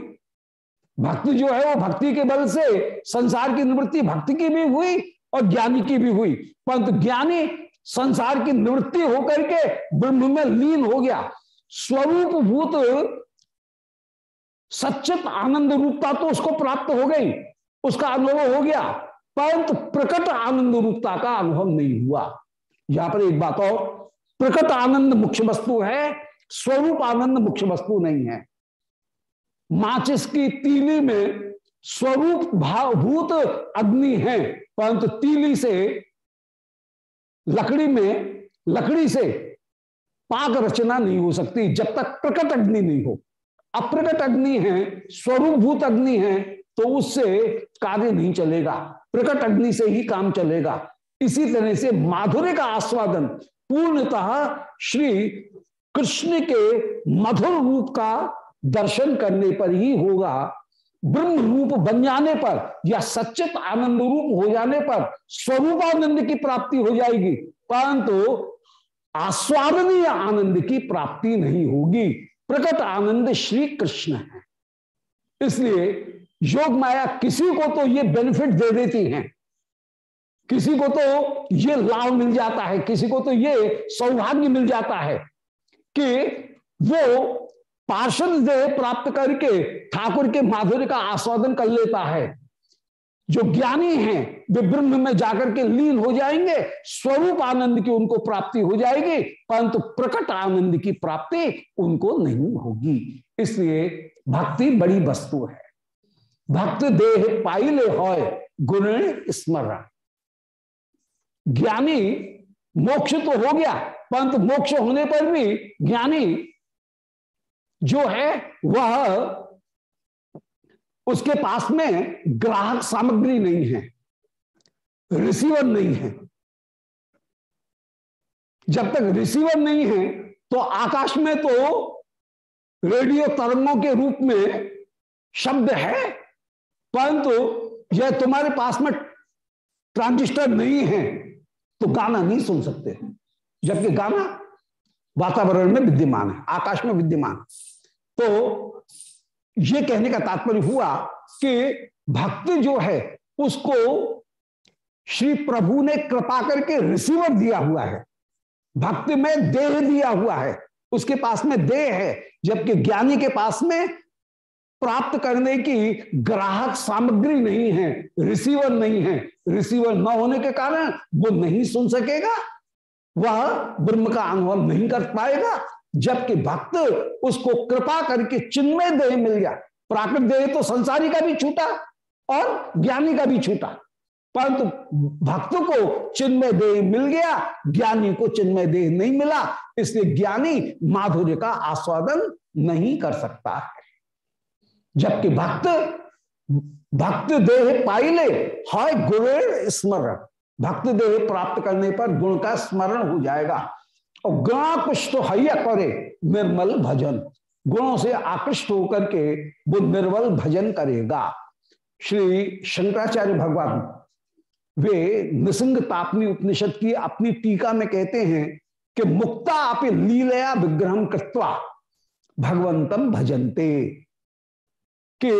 भक्ति जो है वो भक्ति के बल से संसार की निवृत्ति भक्ति की भी हुई और ज्ञानी की भी हुई। परंतु ज्ञानी संसार की निवृत्ति होकर के ब्रह्म में लीन हो गया। स्वरूप भूत सचित आनंद रूपता तो उसको प्राप्त हो गई, उसका अनुभव हो गया, परंतु प्रकट आनंद रूपता का अनुभव नहीं हुआ। यहाँ पर एक बात और, प्रकट आनंद मुख्य वस्तु है, स्वरूप आनंद मुख्य वस्तु नहीं है। माचिस की तीली में स्वरूप भावभूत अग्नि है, परंतु तीली से, लकड़ी में, लकड़ी से पाक रचना नहीं हो सकती, जब तक प्रकट अग्नि नहीं हो। अप्रकट अग्नि है स्वरूप भूत अग्नि है तो उससे कार्य नहीं चलेगा। प्रकट अग्नि से ही काम चलेगा। इसी तरह से माधुर्य का आस्वादन पूर्णतः श्री कृष्ण के मधुर रूप का दर्शन करने पर ही होगा। ब्रह्म रूप बन जाने पर या सचित आनंद रूप हो जाने पर स्वरूपानंद की प्राप्ति हो जाएगी, परंतु आस्वादनीय आनंद की प्राप्ति नहीं होगी। प्रकट आनंद श्री कृष्ण है। इसलिए योग माया किसी को तो ये बेनिफिट दे देती है। किसी को तो ये लाभ मिल जाता है, किसी को तो ये सौभाग्य मिल जाता है कि वो पार्षद देह प्राप्त करके ठाकुर के माधुर्य का आस्वादन कर लेता है। जो ज्ञानी हैं, वे ब्रह्म में जाकर के लीन हो जाएँगे, स्वरूप आनंद की उनको प्राप्ति हो जाएगी, परंतु प्रकट आनंद की प्राप्ति उनको नहीं होगी। इसलिए भक्ति बड़ी वस्तु है। भक्त देह पाइले हो गुण स्मरण। ज्ञानी, मोक्ष तो हो गया, परंतु मोक्ष होने पर भी ज्ञानी जो है, वह उसके पास में ग्राहक सामग्री नहीं है रिसीवर नहीं है। जब तक रिसीवर नहीं है तो आकाश में तो रेडियो तरंगों के रूप में शब्द है, परंतु यह तुम्हारे पास में ट्रांजिस्टर नहीं है तो गाना नहीं सुन सकते। जबकि गाना वातावरण में विद्यमान है, आकाश में विद्यमान। तो ये कहने का तात्पर्य हुआ कि भक्ति जो है, उसको श्री प्रभु ने कृपा करके रिसीवर दिया हुआ है। भक्ति में देह दिया हुआ है। उसके पास में देह है, जबकि ज्ञानी के पास में प्राप्त करने की ग्राहक सामग्री नहीं है रिसीवर नहीं है। रिसीवर न होने के कारण वो नहीं सुन सकेगा, वह ब्रह्म का अनुभव नहीं कर पाएगा। जबकि भक्त उसको कृपा करके चिन्मय देह मिल गया। प्राकृत देह तो संसारी का भी छूटा और ज्ञानी का भी छूटा। परंतु भक्त को चिन्मय देह मिल गया, ज्ञानी को चिन्मय देह नहीं मिला, इसलिए ज्ञानी माधुर्य का आस्वादन नहीं कर सकता। है जबकि भक्त भक्त देह पाइले हाय गुरु स्मरण। भक्त देह प्राप्त करने पर गुण का स्मरण हो जाएगा। और गुणाकृष्ट तो हैया करे निर्मल भजन। गुणों से आकृष्ट होकर के वो निर्मल भजन करेगा। श्री शंकराचार्य भगवान, वे निसंग तापनी उपनिषद की अपनी टीका में कहते हैं कि मुक्ता आप लीलया विग्रह कृत्वा भगवंतम भजनते। कि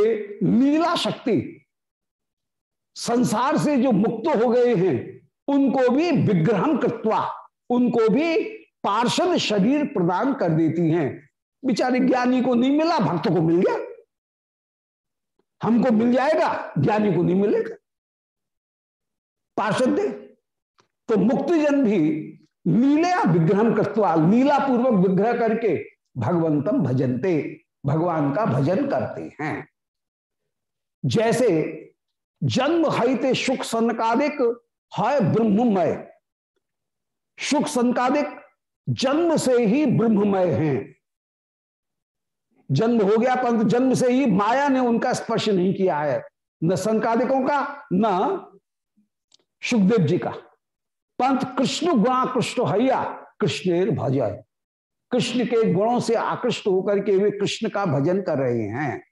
लीला शक्ति, संसार से जो मुक्त हो गए हैं, उनको भी विग्रहण कृत्वा, उनको भी पार्षद शरीर प्रदान कर देती हैं। बेचारे ज्ञानी को नहीं मिला, भक्त को मिल गया। हमको मिल जाएगा, ज्ञानी को नहीं मिलेगा। पार्षद दे तो मुक्त जन भी लीला विग्रह कृत्वा लीला पूर्वक विग्रह करके भगवंतम भजनते, भगवान का भजन करते हैं। जैसे जन्म हित सुख संकादिक है ब्रह्ममय। सुख संकादिक जन्म से ही ब्रह्ममय हैं। जन्म हो गया, परंतु जन्म से ही माया ने उनका स्पर्श नहीं किया है। न संकादिकों का, न सुखदेव जी का। पंत कृष्ण गुणा कृष्ण हैया कृष्ण भजय कृष्ण के गुणों से आकृष्ट होकर के वे कृष्ण का भजन कर रहे हैं।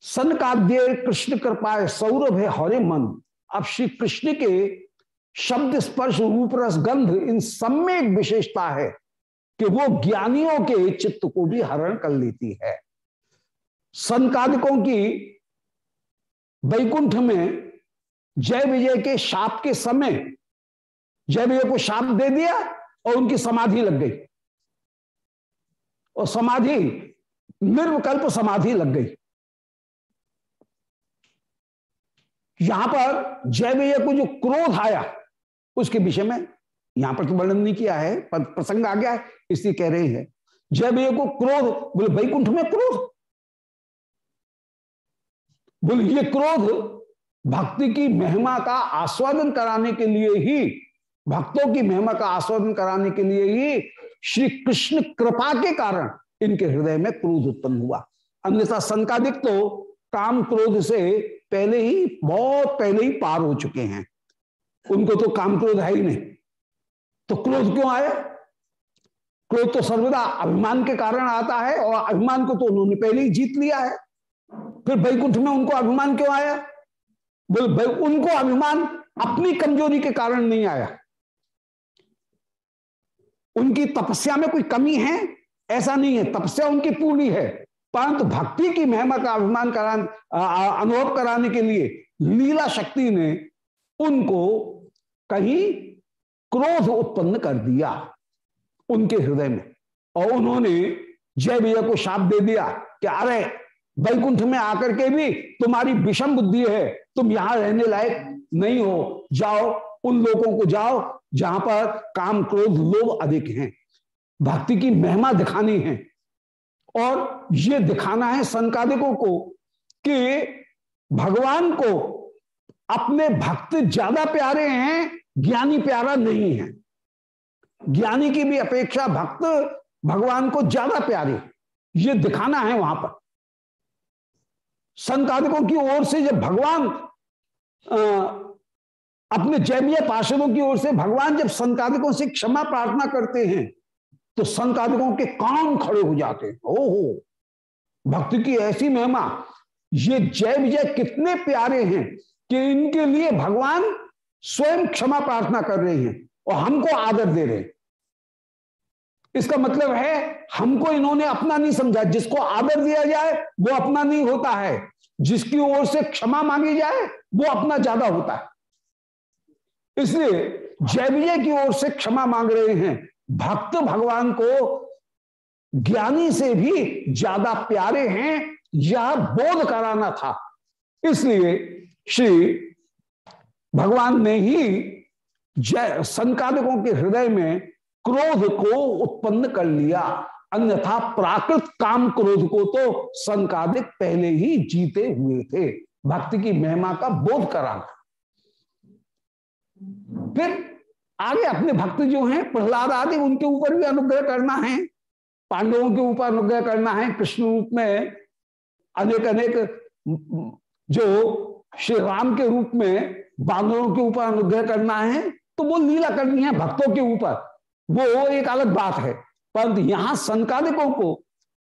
सनकाद्य कृष्ण कृपा सौरभ है हरे मन। अब श्री कृष्ण के शब्द स्पर्श रूप रस गंध इन सब में एक विशेषता है कि वो ज्ञानियों के चित्त को भी हरण कर लेती है। संकादिकों की वैकुंठ में जय विजय के शाप के समय जय विजय को शाप दे दिया और उनकी समाधि लग गई। और समाधि, निर्विकल्प समाधि लग गई। यहाँ पर जय विजय को जो क्रोध आया उसके विषय में यहाँ पर तो वर्णन नहीं किया है, पर प्रसंग आ गया है, इसलिए कह रहे हैं। जब ये को क्रोध, बोले, वैकुंठ में क्रोध? बोले, ये क्रोध भक्ति की महिमा का आस्वादन कराने के लिए ही, भक्तों की महिमा का आस्वादन कराने के लिए ही श्री कृष्ण कृपा के कारण इनके हृदय में क्रोध उत्पन्न हुआ। अन्यथा संकादिक तो काम क्रोध से पहले ही, बहुत पहले ही पार हो चुके हैं। उनको तो काम क्रोध है ही नहीं। तो क्रोध क्यों आया? क्रोध तो सर्वदा अभिमान के कारण आता है और अभिमान को तो उन्होंने पहले ही जीत लिया है। फिर बैकुंठ में उनको अभिमान क्यों आया? बोले उनको अभिमान अपनी कमज़ोरी के कारण नहीं आया। उनकी तपस्या में कोई कमी है? ऐसा नहीं है। तपस्या उनकी पूरी है। परंतु भक्ति की महिमा का अभिमान करा अनुभव कराने के लिए लीला शक्ति ने उनको कहीं क्रोध उत्पन्न कर दिया उनके हृदय में। और उन्होंने जय विजय को शाप दे दिया कि अरे बैकुंठ में आकर के भी तुम्हारी विषम बुद्धि है, तुम यहाँ रहने लायक नहीं हो। जाओ, उन लोगों को जाओ जहाँ पर काम क्रोध लोभ अधिक हैं। भक्ति की महिमा दिखानी है। और ये दिखाना है संकादिकों को कि भगवान को अपने भक्त ज़्यादा प्यारे हैं ज्ञानी प्यारा नहीं है। ज्ञानी की भी अपेक्षा भक्त भगवान को ज़्यादा प्यारे ये दिखाना है वहाँ पर। संकादिकों की ओर से जब भगवान आ, अपने जैवीय पार्षदों की ओर से भगवान जब संकादिकों से क्षमा प्रार्थना करते हैं तो संकादिकों के कान खड़े हो जाते हैं। ओ हो भक्त की ऐसी महिमा ये जय विजय कितने प्यारे हैं। कि इनके लिए भगवान स्वयं क्षमा प्रार्थना कर रहे हैं और हमको आदर दे रहे हैं। इसका मतलब है, हमको इन्होंने अपना नहीं समझा। जिसको आदर दिया जाए, वो अपना नहीं होता है। जिसकी ओर से क्षमा मांगी जाए, वो अपना ज़्यादा होता है। इसलिए जय विजय की ओर से क्षमा मांग रहे हैं। भक्त भगवान को ज्ञानी से भी ज़्यादा प्यारे हैं यह बोध कराना था। इसलिए श्री भगवान ने ही जय संकालिकों के हृदय में क्रोध को उत्पन्न कर लिया। अन्यथा प्राकृत काम क्रोध को तो संकादिक पहले ही जीते हुए थे। भक्ति की महिमा का बोध कराना फिर आगे अपने भक्त जो हैं, प्रहलाद आदि, उनके ऊपर भी अनुग्रह करना है। पांडवों के ऊपर अनुग्रह करना है। कृष्ण रूप में अनेक अनेक जो श्री राम के रूप में बांधवों के ऊपर अनुग्रह करना है तो वो लीला करनी है भक्तों के ऊपर। वो एक अलग बात है। परंतु यहाँ संकादिकों को,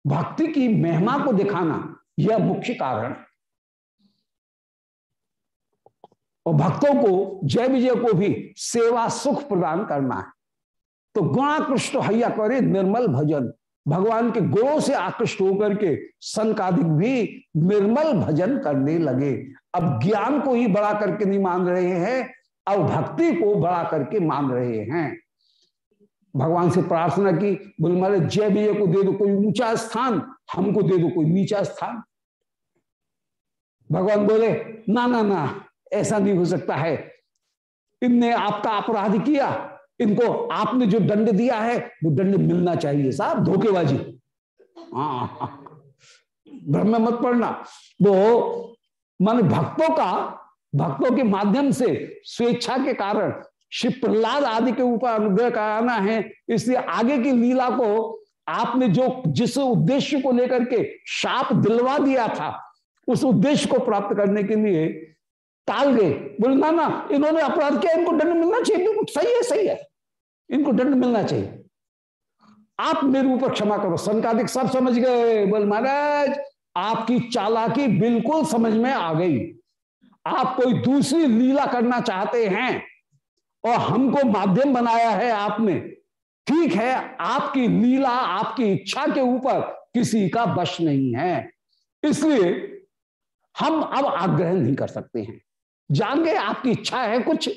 भक्ति की महिमा को दिखाना यह मुख्य कारण है। और भक्तों को, जय विजय को भी सेवा सुख प्रदान करना है। तो गुणाकृष्ट हैया करे निर्मल भजन। भगवान के गुणों से आकृष्ट होकर के संकादिक भी निर्मल भजन करने लगे। अब ज्ञान को ही बड़ा करके नहीं मान रहे हैं, अब भक्ति को बड़ा करके मान रहे हैं। भगवान से प्रार्थना की, बोले, मारे, जय विजय को दे दो, कोई ऊँचा स्थान, हमको दे दो, कोई नीचा स्थान। भगवान बोले, ना ना ना, ऐसा नहीं हो सकता है। इनने आपका अपराध किया, इनको आपने जो दंड दिया है, वो दंड मिलना चाहिए साहब, धोखेबाजी। हाँ ब्रह्म मत पढ़ना वो मान भक्तों का, भक्तों के माध्यम से स्वेच्छा के कारण शिव प्रहलाद आदि के ऊपर अनुग्रह कराना है। इसलिए आगे की लीला को आपने जो, जिस उद्देश्य को लेकर के शाप दिलवा दिया था, उस उद्देश्य को प्राप्त करने के लिए टाल गए। बोले, ना ना, इन्होंने अपराध किया, इनको दंड मिलना चाहिए। बिल्कुल, सही है सही है। इनको दंड मिलना चाहिए। आप मेरे ऊपर क्षमा करो। संकादिक सब समझ गए। बोल, महाराज आपकी चालाकी बिल्कुल समझ में आ गई। आप कोई दूसरी लीला करना चाहते हैं और हमको माध्यम बनाया है आपने, ठीक है, आपकी लीला, आपकी इच्छा के ऊपर किसी का वश नहीं है। इसलिए हम अब आग्रह नहीं कर सकते हैं। जान गए, आपकी इच्छा है कुछ,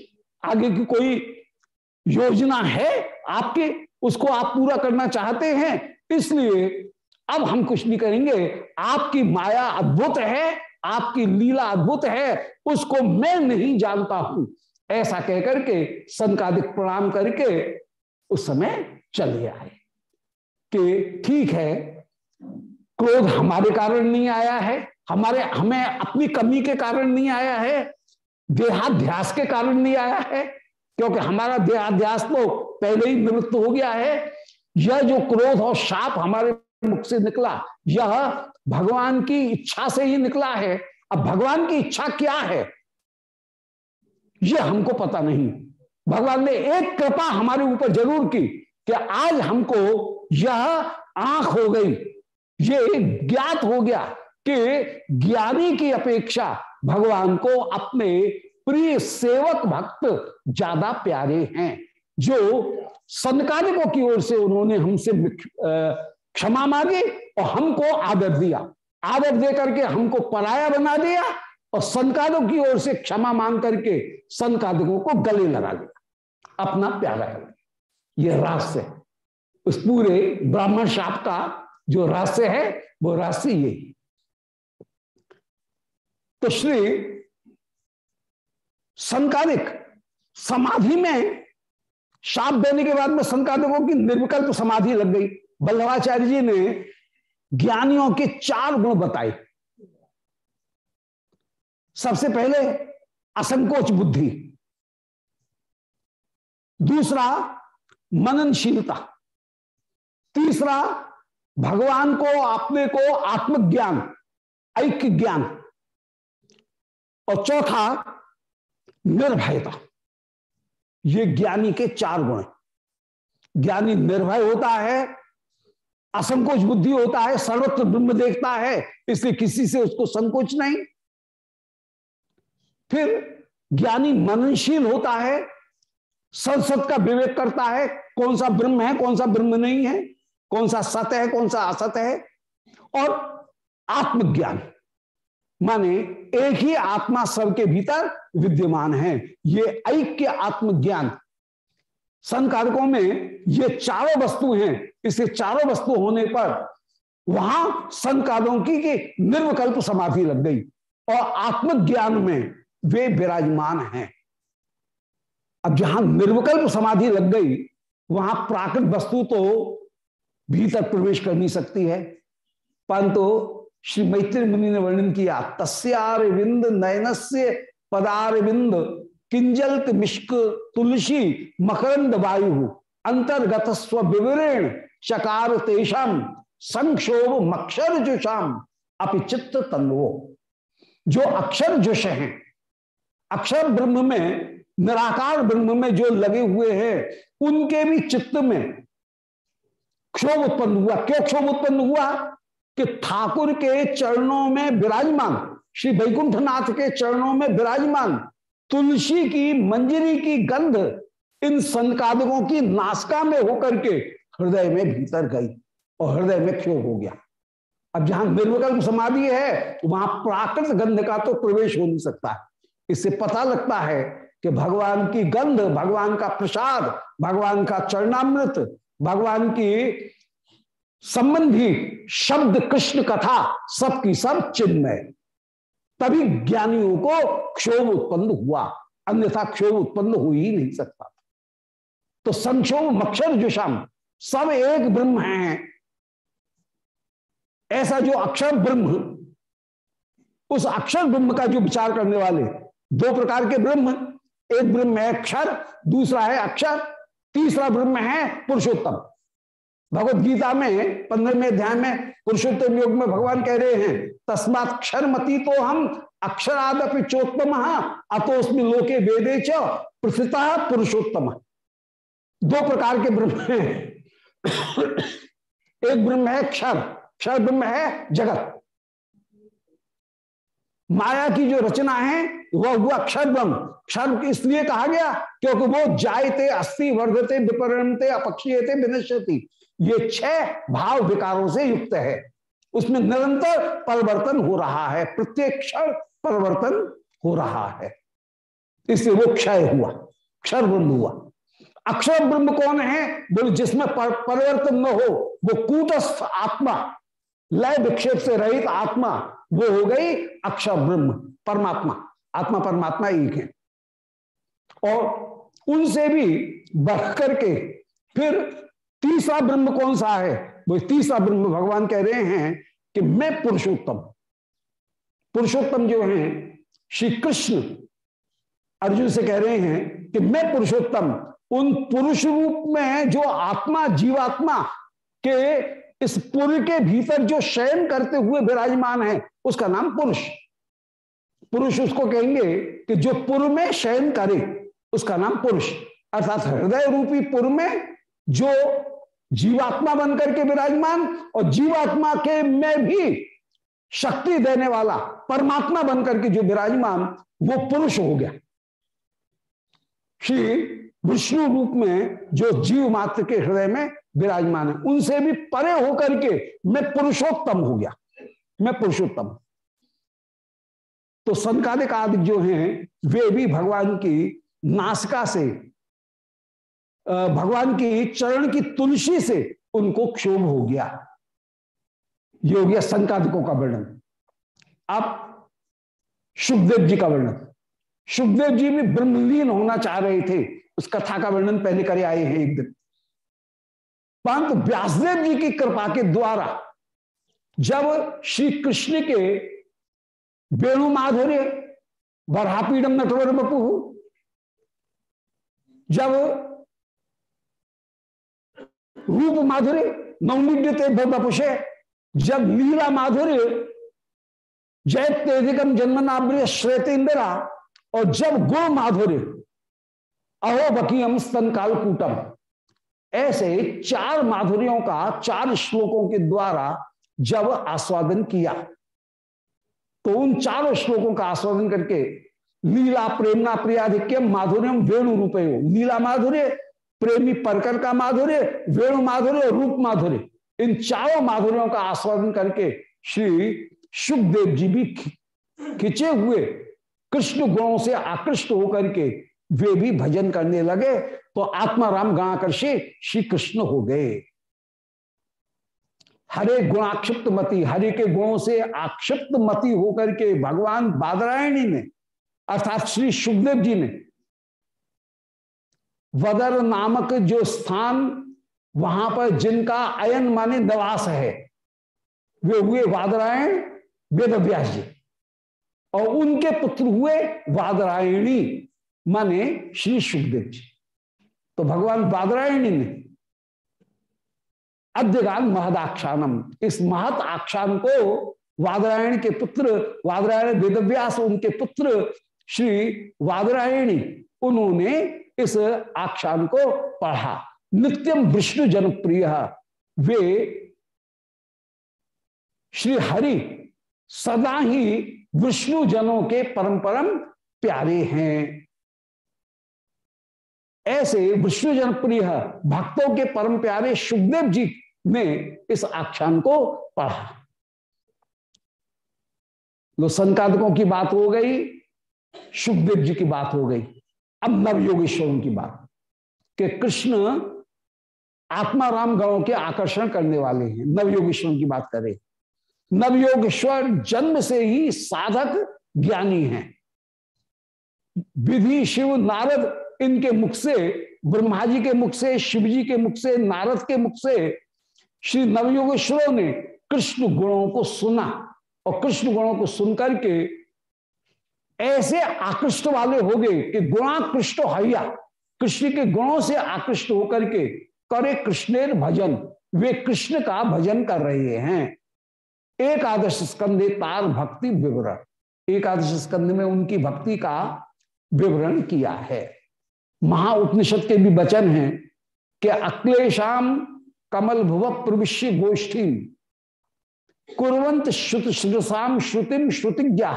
आगे की कोई योजना है आपके, उसको आप पूरा करना चाहते हैं, इसलिए अब हम कुछ नहीं करेंगे। आपकी माया अद्भुत है, आपकी लीला अद्भुत है, उसको मैं नहीं जानता हूँ। ऐसा कहकर के संकादिक प्रणाम करके, उस समय चले आए कि ठीक है, क्रोध हमारे कारण नहीं आया है, हमारे, हमें अपनी कमी के कारण नहीं आया है, देहाध्यास के कारण नहीं आया है, क्योंकि हमारा देहाध्यास तो पहले ही निवृत्त हो गया है। यह जो क्रोध और शाप हमारे मुख से निकला। यह भगवान की इच्छा से ही निकला है। अब भगवान की इच्छा क्या है? यह हमको पता नहीं। भगवान ने एक कृपा हमारे ऊपर ज़रूर की कि आज हमको यह आँख हो गई। ये ज्ञात हो गया कि ज्ञानी की अपेक्षा भगवान को अपने प्रिय सेवक भक्त ज़्यादा प्यारे हैं, जो संकालिकों की ओर से उन्होंने हमसे क्षमा मांगी और हमको आदर दिया। आदर दे करके हमको पराया बना दिया और संकादों की ओर से क्षमा मांग करके संकादकों को गले लगा दिया। अपना प्यारा कर दिया। यह रहस्य। है उस पूरे ब्राह्मण शाप का जो रहस्य है, वो रहस्य यही तो श्री संकादिक समाधि में शाप देने के बाद में संकादिकों की निर्विकल्प समाधि लग गई। बल्लभाचार्य जी ने ज्ञानियों के चार गुण बताए। सबसे पहले, असंकोच बुद्धि। दूसरा, मननशीलता। तीसरा, भगवान को अपने को आत्मज्ञान, ऐक्य ज्ञान। और चौथा, निर्भयता। ये ज्ञानी के चार गुण ज्ञानी निर्भय होता है असंकोच बुद्धि होता है, सर्वत्र ब्रह्म देखता है, इसलिए किसी से उसको संकोच नहीं। फिर ज्ञानी मननशील होता है, संसद का विवेक करता है, कौन सा ब्रह्म है, कौन सा ब्रह्म नहीं है, कौन सा सत्य है, कौन सा असत है, और आत्मज्ञान, माने एक ही आत्मा सबके भीतर विद्यमान है, ये ऐक्य आत्मज्ञान। संकारकों में ये चारों वस्तु हैं इसे चारों वस्तु होने पर वहाँ संकादों की, की निर्विकल्प समाधि लग गई और आत्मज्ञान में वे विराजमान हैं। अब जहाँ निर्विकल्प समाधि लग गई वहाँ प्राकृत वस्तु तो भीतर प्रवेश कर नहीं सकती है। परंतु श्री मैत्री मुनि ने वर्णन किया तस्यार विंद नयन से पदार विंद किंजल मिश्क तुलसी मकरंद वायु अंतर्गत स्व विवरण चकार तेषम संक्षोभ मक्षर जुषाम अपिचित तन्वो। जो अक्षर जुष हैं, अक्षर ब्रह्म में, निराकार ब्रह्म में जो लगे हुए हैं, उनके भी चित्त में क्षोभ उत्पन्न हुआ। क्यों क्षोभ उत्पन्न हुआ? कि ठाकुर के चरणों में विराजमान, श्री वैकुंठनाथ के चरणों में विराजमान, तुलसी की, मंजरी की गंध इन संकादकों की नासका में होकर के हृदय में भीतर गई और हृदय में क्षोभ हो गया? अब जहाँ निर्विकल्प समाधि है, वहाँ प्राकृत गंध का तो प्रवेश हो नहीं सकता। इससे पता लगता है कि भगवान की गंध, भगवान का प्रसाद, भगवान का चरणामृत, भगवान की संबंधी शब्द, कृष्ण कथा, सबकी सब चिन्मय। तभी ज्ञानियों को क्षोभ उत्पन्न हुआ, अन्यथा क्षोभ उत्पन्न हो ही नहीं सकता। तो संक्षोभ मक्षर जुषम सब एक ब्रह्म है। ऐसा जो अक्षर ब्रह्म, उस अक्षर ब्रह्म का जो विचार करने वाले, दो प्रकार के ब्रह्म, एक ब्रह्म है अक्षर, दूसरा है अक्षर, तीसरा ब्रह्म है पुरुषोत्तम। भगवत गीता में, पंद्रहवें अध्याय में पुरुषोत्तम योग में भगवान कह रहे हैं, तस्मात क्षर मती तो हम, अक्षरादपि चोत्तम अतोस्मी लोके वेदे च पुरुषोत्तम। दो प्रकार के ब्रह्म एक ब्रह्म है क्षर क्षर ब्रह्म है, जगत। माया की जो रचना है, वह हुआ क्षर ब्रह्म। क्षर इसलिए कहा गया, क्योंकि वो जायते अस्थि वर्धते विपरणते अपक्षीयते, विनश्यति। ये छह भाव विकारों से युक्त है। उसमें निरंतर परिवर्तन हो रहा है। प्रत्येक क्षण परिवर्तन हो रहा है। इसलिए वो क्षय हुआ। क्षर ब्रह्म हुआ। अक्षर ब्रह्म कौन है? बोले जिसमें पर, परिवर्तन न हो वो कूटस्थ आत्मा लय विक्षेप से रहित आत्मा वो हो गई अक्षर ब्रह्म परमात्मा। आत्मा परमात्मा एक है। और उनसे भी बढ़ करके फिर तीसरा ब्रह्म कौन सा है? वो तीसरा ब्रह्म भगवान कह रहे हैं कि मैं पुरुषोत्तम। पुरुषोत्तम जो है श्री कृष्ण अर्जुन से कह रहे हैं कि मैं पुरुषोत्तम उन पुरुष रूप में जो आत्मा, जीवात्मा के इस पुर के भीतर जो शयन करते हुए विराजमान है, उसका नाम पुरुष। पुरुष उसको कहेंगे कि जो पुर में शयन करे, उसका नाम पुरुष। अर्थात हृदय रूपी पुर में जो जीवात्मा बनकर के विराजमान और जीवात्मा के में भी शक्ति देने वाला परमात्मा बनकर के जो विराजमान, वो पुरुष हो गया। श्री विष्णु रूप में जो जीव मात्र के हृदय में विराजमान है, उनसे भी परे होकर के मैं पुरुषोत्तम हो गया। मैं पुरुषोत्तम। तो संकालिक आदि जो हैं, वे भी भगवान की नासिका से भगवान की चरण की तुलसी से उनको क्षोभ हो गया। ये हो गया संकादिकों का वर्णन। अब सुखदेव जी का वर्णन। सुखदेव जी भी ब्रह्मलीन होना चाह रहे थे उस कथा का वर्णन पहले करे आए हैं एक दिन। परंतु व्यासदेव जी की कृपा के द्वारा जब श्री कृष्ण के वेणु माधुर्य बरहापीडम नटवर बपू जब रूप माधुर्य नवनिड्यते बपुषे जब लीला माधुर्य जय तेजिकम जन्मनाब्रिय श्वेतेन्द्रा और जब गुण माधुर्य अहो बकीयम स्तन कालकूटम ऐसे चार माधुर्यों का चार श्लोकों के द्वारा जब आस्वादन किया तो उन चारों श्लोकों का आस्वादन करके लीला प्रेमना प्रियाधिक्य माधुर्यम वेणु रूपे लीला माधुर्य, प्रेमी परकर का माधुर्य, वेणु माधुर्य, रूप माधुर्य। इन चारों माधुर्यों का आस्वादन करके श्री सुखदेव जी भी खिंचे हुए कृष्ण गुणों से आकृष्ट होकर के वे भी भजन करने लगे तो आत्मा राम गणाकर्षी श्री कृष्ण हो गए। हरे गुणाक्षिप्त मती, हरे के गुणों से आक्षिप्त मती होकर के भगवान बादरायणी ने, अर्थात श्री सुखदेव जी ने, वदर नामक जो स्थान, वहाँ पर जिनका अयन माने निवास है, वे हुए वादरायण वेद व्यास जी। और उनके पुत्र हुए वादरायणी माने श्री सुखदेव जी। तो भगवान वादरायणी ने अद्यगान महदाख्यानम इस महत आख्यान को वादरायण के पुत्र, वादरायण वेदव्यास उनके पुत्र श्री वादरायणी, उन्होंने इस आख्यान को पढ़ा। नित्यम विष्णु जनप्रिय, वे श्री हरि सदा ही विष्णु जनों के परम परम प्यारे हैं। ऐसे विष्णु जनप्रिय भक्तों के परम प्यारे सुखदेव जी ने इस आख्यान को पढ़ा। लो, संकादकों की बात हो गई, सुखदेव जी की बात हो गई। अब नव नवयोगेश्वरों की बात, कि कृष्ण आत्मा राम गणों के आकर्षण करने वाले हैं। नवयोगेश्वरों की बात करें नवयोगेश्वर जन्म से ही साधक ज्ञानी हैं। विधि शिव नारद इनके मुख से ब्रह्मा जी के मुख से शिव जी के मुख से, नारद के मुख से, श्री नवयोगेश्वरों ने कृष्ण गुणों को सुना और कृष्ण गुणों को सुनकर के ऐसे आकृष्ट वाले हो गए कि गुणाकृष्ट हैया कृष्ण के गुणों से आकृष्ट होकर के करे कृष्णेर भजन। वे कृष्ण का भजन कर रहे हैं। एकादश स्कंधे तार भक्ति विवरण। एकादश स्कंध में उनकी भक्ति का विवरण किया है। महाउपनिषद के भी वचन हैं कि अक्लेशाम कमल भुव प्रविश्य गोष्ठी। कुरंत श्रुत श्रुसाम श्रुतिम श्रुतिज्ञा।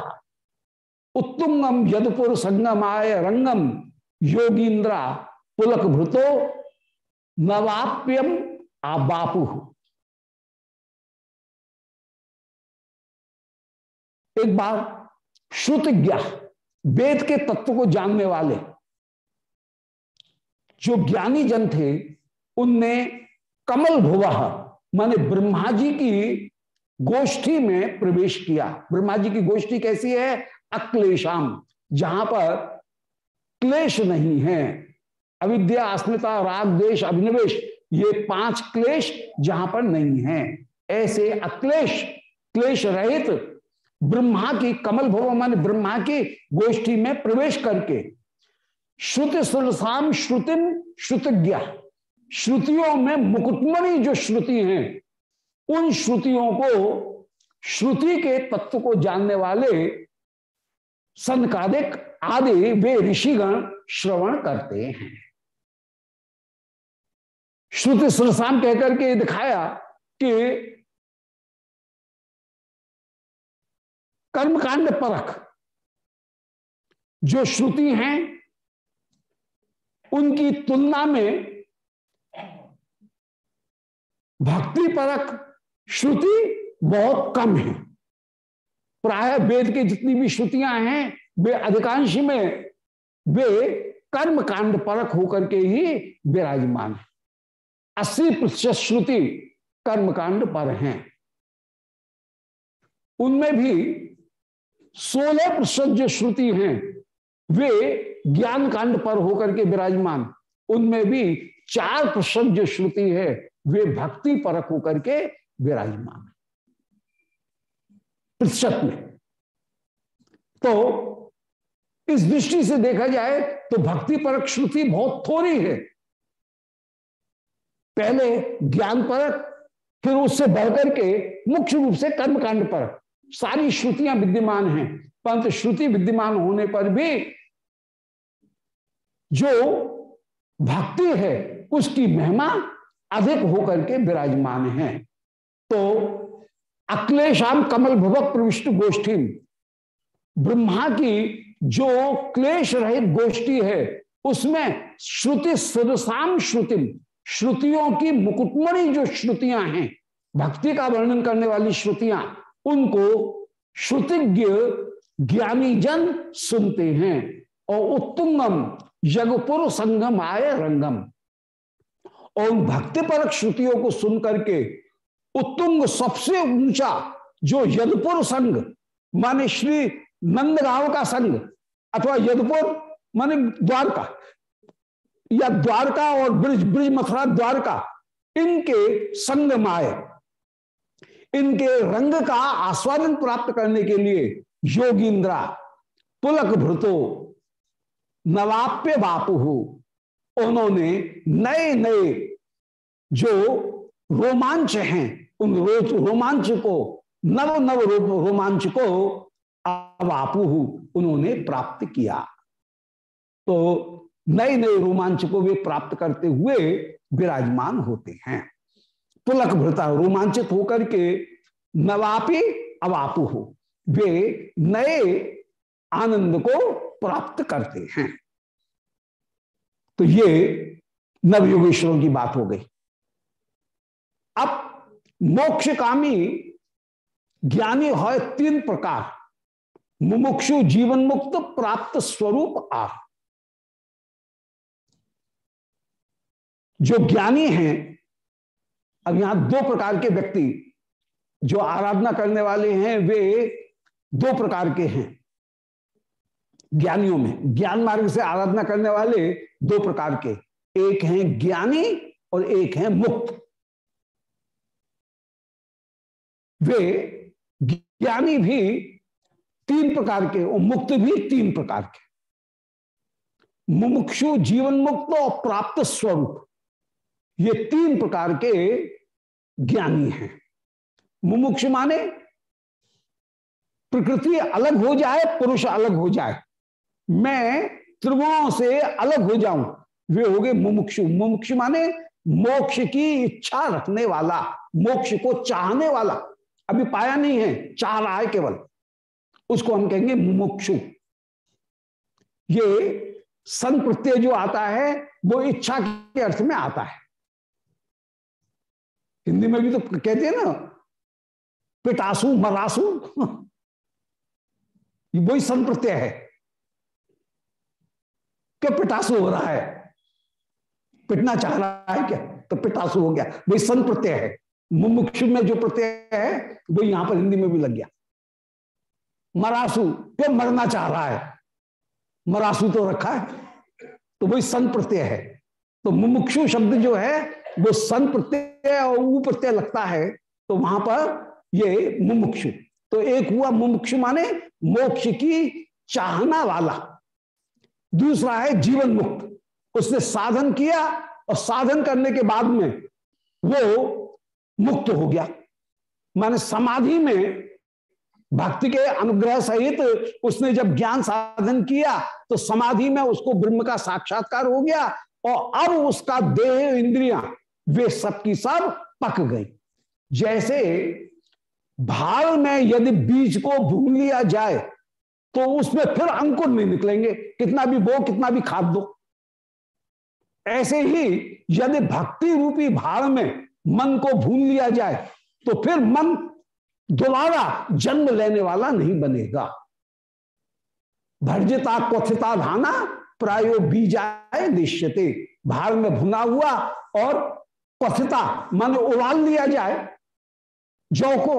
उत्तुंगम यदपुर संगमाय रंगम योगींद्रा पुलक भृतो नवाप्यम आबापु। एक बार श्रुतिज्ञा, वेद के तत्व को जानने वाले जो ज्ञानी जन थे, उनने कमल भुवा, माने ब्रह्मा जी की गोष्ठी में प्रवेश किया। ब्रह्मा जी की गोष्ठी कैसी है? अक्लेशाम, जहाँ पर क्लेश नहीं है। अविद्या, अस्मिता, राग देश अभिनिवेश, ये पाँच क्लेश जहाँ पर नहीं है। ऐसे अक्लेश, क्लेश रहित ब्रह्मा की कमल भव, मान ब्रह्मा की गोष्ठी में प्रवेश करके श्रुति सुरसाम श्रुतिम श्रुतिज्ञा। श्रुतियों में मुकुटमणि जो श्रुति हैं, उन श्रुतियों को, श्रुति के तत्व को जानने वाले संकादिक आदि वे ऋषिगण श्रवण करते हैं। श्रुति सुरसाम कहकर के दिखाया कि कर्मकांड परख, जो श्रुति हैं उनकी तुलना में भक्ति परक श्रुति बहुत कम है। प्राय वेद की जितनी भी श्रुतियाँ हैं, वे अधिकांश में वे कर्म कांड परक होकर के ही विराजमान है। अस्सी प्रतिशत श्रुति कर्म कांड पर हैं। उनमें भी सोलह प्रतिशत जो श्रुति हैं, वे ज्ञान कांड पर होकर के विराजमान। उनमें भी चार प्रतिशत जो श्रुति है, वे भक्ति परक होकर के विराजमान प्रतिशत में। तो इस दृष्टि से देखा जाए तो भक्ति परक श्रुति बहुत थोड़ी है। पहले ज्ञान परक, फिर उससे बढ़कर के मुख्य रूप से कर्मकांड परक। सारी श्रुतियाँ विद्यमान हैं। परंतु श्रुति विद्यमान होने पर भी जो भक्ति है, उसकी महिमा अधिक होकर के विराजमान है। तो अक्लेशाम कमल भुवक प्रविष्ट गोष्ठी ब्रह्मा की जो क्लेश रहित गोष्ठी है, उसमें श्रुति सुरसाम श्रुति श्रुतियों की मुकुटमणि जो श्रुतियाँ हैं, भक्ति का वर्णन करने वाली श्रुतियाँ, उनको श्रुतिज्ञ ज्ञानी जन सुनते हैं। और उत्तुंगम यगपुर संगम आय रंगम। और उन भक्ति परक श्रुतियों को सुन करके उत्तुंग सबसे ऊँचा जो यदपुर संघ, माने श्री नंदगांव का संघ, अथवा यदपुर माने द्वारका, या द्वारका और ब्रिज ब्रिज मथुरा द्वारका, इनके संग माए इनके रंग का आस्वादन प्राप्त करने के लिए योगिंद्रा पुलक भृतो नवाप्य बापू उन्होंने नए नए जो रोमांच हैं, उन रोज, रोमांच को नव नव रोमांच को अवापू उन्होंने प्राप्त किया। तो नए नए रोमांच को वे प्राप्त करते हुए विराजमान होते हैं। पुलक भ्रता रोमांचित होकर के नवापी अवापू वे नए आनंद को प्राप्त करते हैं। तो ये नवयुगेश्वरों की बात हो गई। अब मोक्षकामी ज्ञानी है तीन प्रकार। मुमुक्षु जीवन मुक्त प्राप्त स्वरूप आ जो ज्ञानी हैं, अब यहाँ दो प्रकार के व्यक्ति जो आराधना करने वाले हैं, वे दो प्रकार के हैं। ज्ञानियों में। ज्ञान मार्ग से आराधना करने वाले दो प्रकार के। एक हैं ज्ञानी और एक हैं मुक्त। वे ज्ञानी भी तीन प्रकार के और मुक्त भी तीन प्रकार के। मुमुक्षु जीवन मुक्त और प्राप्त स्वरूप। ये तीन प्रकार के ज्ञानी हैं। मुमुक्ष माने प्रकृति अलग हो जाए, पुरुष अलग हो जाए। मैं त्रिगुणों से अलग हो जाऊँ। वे हो गए मुमुक्षु। मुमुक्ष माने मोक्ष की इच्छा रखने वाला, मोक्ष को चाहने वाला। अभी पाया नहीं है, चाह रहा है केवल। उसको हम कहेंगे मुमुक्षु। ये सन प्रत्यय जो आता है, वो इच्छा के अर्थ में आता है। हिंदी में भी तो कहते हैं ना, पिटासु, मरासु। वही सन प्रत्यय है। क्या पिटासु हो रहा है। पिटना चाह रहा है क्या? तो पिटासु हो गया। वही सन प्रत्यय है। मुमुक्ष में जो प्रत्यय है, वो यहाँ पर हिंदी में भी लग गया। मरासु क्या मरना चाह रहा है। मरासु तो रखा है। तो वही सन प्रत्यय है। तो मुमुक्षु शब्द जो है, वो सन प्रत्यय और ऊ प्रत्यय लगता है। तो वहाँ पर ये मुमुक्षु। तो एक हुआ मुमुक्षु माने मोक्ष की चाहना वाला। दूसरा है जीवन मुक्त। उसने साधन किया और साधन करने के बाद में वो मुक्त हो गया। माने समाधि में भक्ति के अनुग्रह सहित उसने जब ज्ञान साधन किया तो समाधि में उसको ब्रह्म का साक्षात्कार हो गया और अब उसका देह इंद्रिया, वे सब की सब पक गई। जैसे भाल में यदि बीज को भून लिया जाए तो उसमें फिर अंकुर नहीं निकलेंगे। कितना भी बो, कितना भी खाद दो। ऐसे ही यदि भक्ति रूपी भाड़ में मन को भून लिया जाए तो फिर मन दोबारा जन्म लेने वाला नहीं बनेगा। भर्जिता कथिता धाना, प्रायो बीजाए निश्चते भाड़ में भुना हुआ और कथिता मन उबाल लिया जाए, जौ को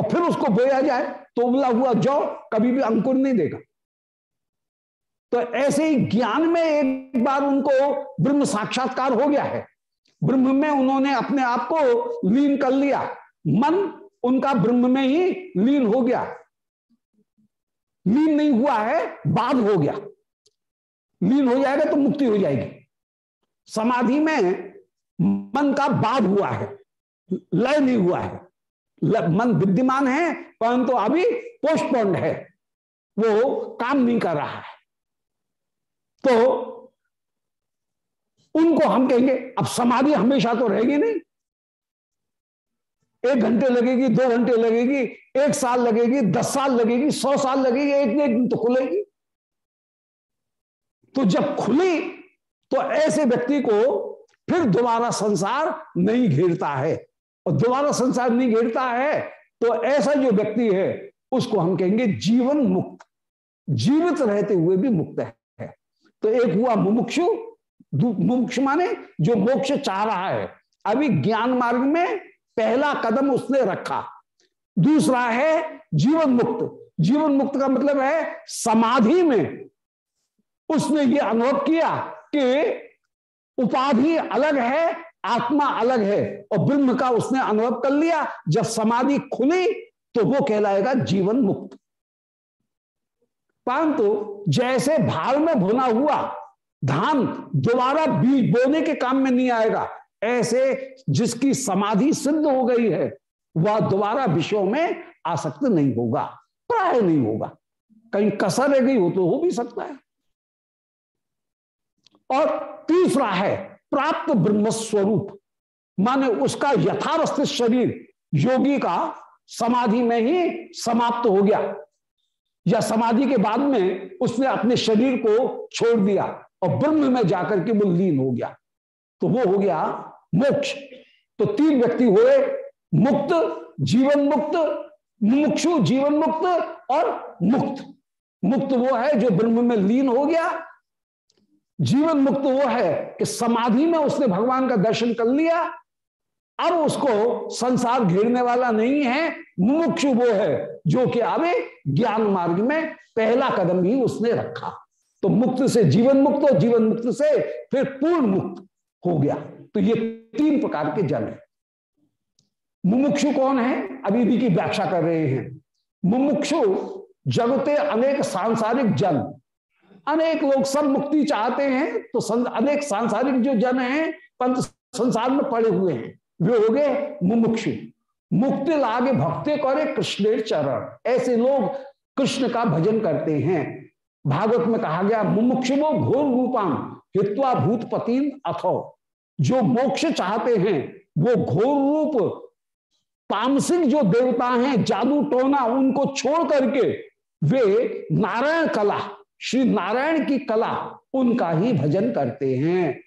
और फिर उसको बोया जाए तो उबला हुआ जौ कभी भी अंकुर नहीं देगा। तो ऐसे ही ज्ञान में एक बार उनको ब्रह्म साक्षात्कार हो गया है। ब्रह्म में उन्होंने अपने आप को लीन कर लिया। मन उनका ब्रह्म में ही लीन हो गया। लीन नहीं हुआ है बाद हो गया। लीन हो जाएगा तो मुक्ति हो जाएगी। समाधि में मन का बाद हुआ है, लय नहीं हुआ है। मन विद्यमान है, परंतु अभी पोस्टपोन्ड है। वो काम नहीं कर रहा है। तो उनको हम कहेंगे, अब समाधि हमेशा तो रहेगी नहीं। एक घंटे लगेगी, दो घंटे लगेगी, एक साल लगेगी, दस साल लगेगी, सौ साल लगेगी, एक एक दिन तो खुलेगी। तो जब खुली तो ऐसे व्यक्ति को फिर दोबारा संसार नहीं घेरता है। और दोबारा संसार नहीं घेरता है तो ऐसा जो व्यक्ति है, उसको हम कहेंगे जीवन मुक्त। जीवित रहते हुए भी मुक्त है। तो एक हुआ मुमुक्षु मुमुक्ष माने जो मोक्ष चाह रहा है। अभी ज्ञान मार्ग में पहला कदम उसने रखा। दूसरा है जीवन मुक्त। जीवन मुक्त का मतलब है समाधि में। उसने ये अनुभव किया कि उपाधि अलग है आत्मा अलग है और ब्रह्म का उसने अनुभव कर लिया। जब समाधि खुली तो वो कहलाएगा जीवन मुक्त। परंतु जैसे भाल में भुना हुआ धान दोबारा बीज बोने के काम में नहीं आएगा, ऐसे जिसकी समाधि सिद्ध हो गई है, वह दोबारा विषयों में आसक्त नहीं होगा, प्राय नहीं होगा। कहीं कसर रह गई हो तो हो भी सकता है। और तीसरा है प्राप्त ब्रह्म स्वरूप माने उसका यथावस्थित शरीर योगी का समाधि में ही समाप्त हो गया। या समाधि के बाद में उसने अपने शरीर को छोड़ दिया और ब्रह्म में जाकर के वो लीन हो गया। तो वो हो गया मोक्ष। तो तीन व्यक्ति हुए, मुक्त, जीवन मुक्त मुक्षु जीवन मुक्त और मुक्त। मुक्त वो है जो ब्रह्म में लीन हो गया जीवन मुक्त वो है कि समाधि में उसने भगवान का दर्शन कर लिया अब उसको संसार घेरने वाला नहीं है, मुमुक्ष वो है, जो कि आवे ज्ञान मार्ग में पहला कदम ही उसने रखा। तो मुक्त से जीवन मुक्त और जीवन मुक्त से फिर पूर्ण मुक्त हो गया। तो ये तीन प्रकार के जन है। मुमुक्षु कौन है? अभी भी की व्याख्या कर रहे हैं। मुमुक्षु जगते अनेक सांसारिक जन अनेक लोग सब मुक्ति चाहते हैं तो अनेक सांसारिक जो जन हैं, पंत संसार में पड़े हुए हैं। वे हो गए मुमुक्षु। मुक्ति लागे भक्ति करे कृष्ण चरण। ऐसे लोग कृष्ण का भजन करते हैं। भागवत में कहा गया मुमुक्षु घोर रूपाम हित्वा भूतपतीन अथो। जो मोक्ष चाहते हैं, वो घोर रूप तामसिक जो देवता हैं, जादू टोना, उनको छोड़ करके वे नारायण कला श्री नारायण की कला उनका ही भजन करते हैं।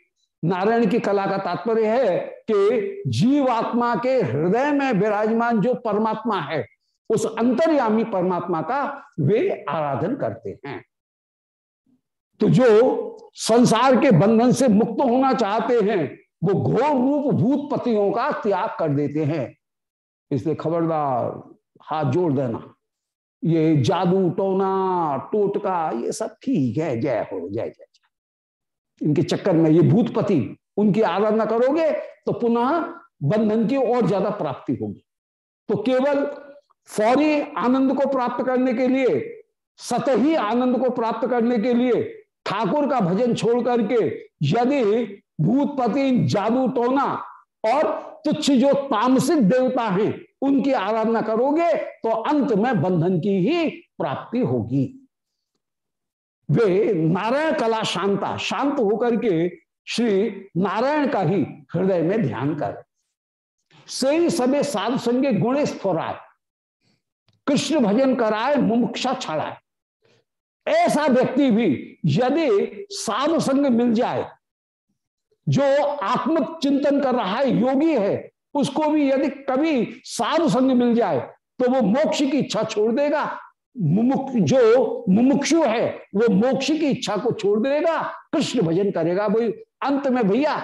नारायण की कला का तात्पर्य है कि जीवात्मा के हृदय में विराजमान जो परमात्मा है, उस अंतर्यामी परमात्मा का वे आराधन करते हैं। तो जो संसार के बंधन से मुक्त होना चाहते हैं, वो घोर रूप भूत पतियों का त्याग कर देते हैं। इसलिए खबरदार, हाथ जोड़ देना। ये जादू टोना, टोटका, ये सब ठीक है, जय हो, जय जय इनके चक्कर में ये भूतपति, उनकी आराधना करोगे तो पुनः बंधन की और ज़्यादा प्राप्ति होगी। तो केवल फौरी आनंद को प्राप्त करने के लिए, सतही आनंद को प्राप्त करने के लिए ठाकुर का भजन छोड़ करके यदि भूतपति, जादू टोना और तुच्छ जो तामसिक देवता हैं उनकी आराधना करोगे तो अंत में बंधन की ही प्राप्ति होगी। वे नारायण कला शांता, शांत होकर के श्री नारायण का ही हृदय में ध्यान कर। से सबे साधु संगे गुणे स्फोराए कृष्ण भजन कराए मुमुक्षा छड़ाए ऐसा व्यक्ति भी यदि साधु संग मिल जाए, जो आत्म चिंतन कर रहा है, योगी है उसको भी यदि कभी साधु संग मिल जाए तो वो मोक्ष की इच्छा छोड़ देगा। जो मुमुक्षु है, वो मोक्ष की इच्छा को छोड़ देगा। कृष्ण भजन करेगा भाई, अंत में भैया,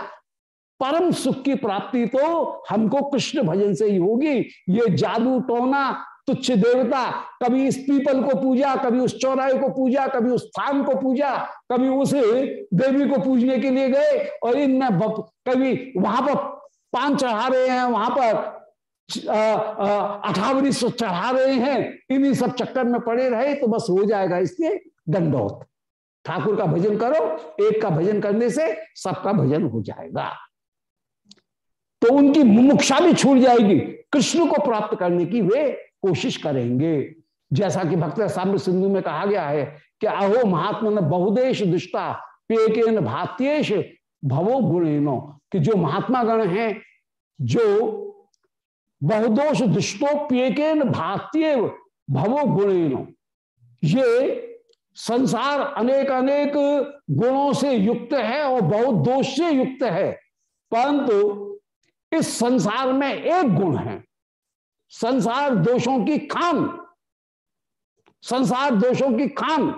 परम सुख की प्राप्ति तो हमको कृष्ण भजन से ही होगी। ये जादू टोना, तुच्छ देवता, कभी इस पीपल को पूजा, कभी उस चौराहे को पूजा, कभी उस स्थान को पूजा, कभी उस देवी को पूजने के लिए गए, और इनमें कभी वहाँ पर पान चढ़ा रहे हैं, वहाँ पर अठावरी सौ चढ़ा रहे हैं, इन्हीं सब चक्कर में पड़े रहे तो बस हो जाएगा इसलिए दंडौत। ठाकुर का भजन करो, एक का भजन करने से सबका भजन हो जाएगा। तो उनकी मुमुक्षा भी छूट जाएगी। कृष्ण को प्राप्त करने की वे कोशिश करेंगे। जैसा कि भक्त साम्र सिंधु में कहा गया है कि अहो महात्मा न बहुदेश दुष्टा, पेकेन भात्येश भवो गुणेनो। कि जो महात्मा गण हैं, जो बहुदोष दुष्टोप्येकेन भारतीय भवो गुणेनो ये संसार अनेक अनेक गुणों से युक्त है और बहुत दोष से युक्त है, परंतु इस संसार में एक गुण है, संसार दोषों की खान। संसार दोषों की खान,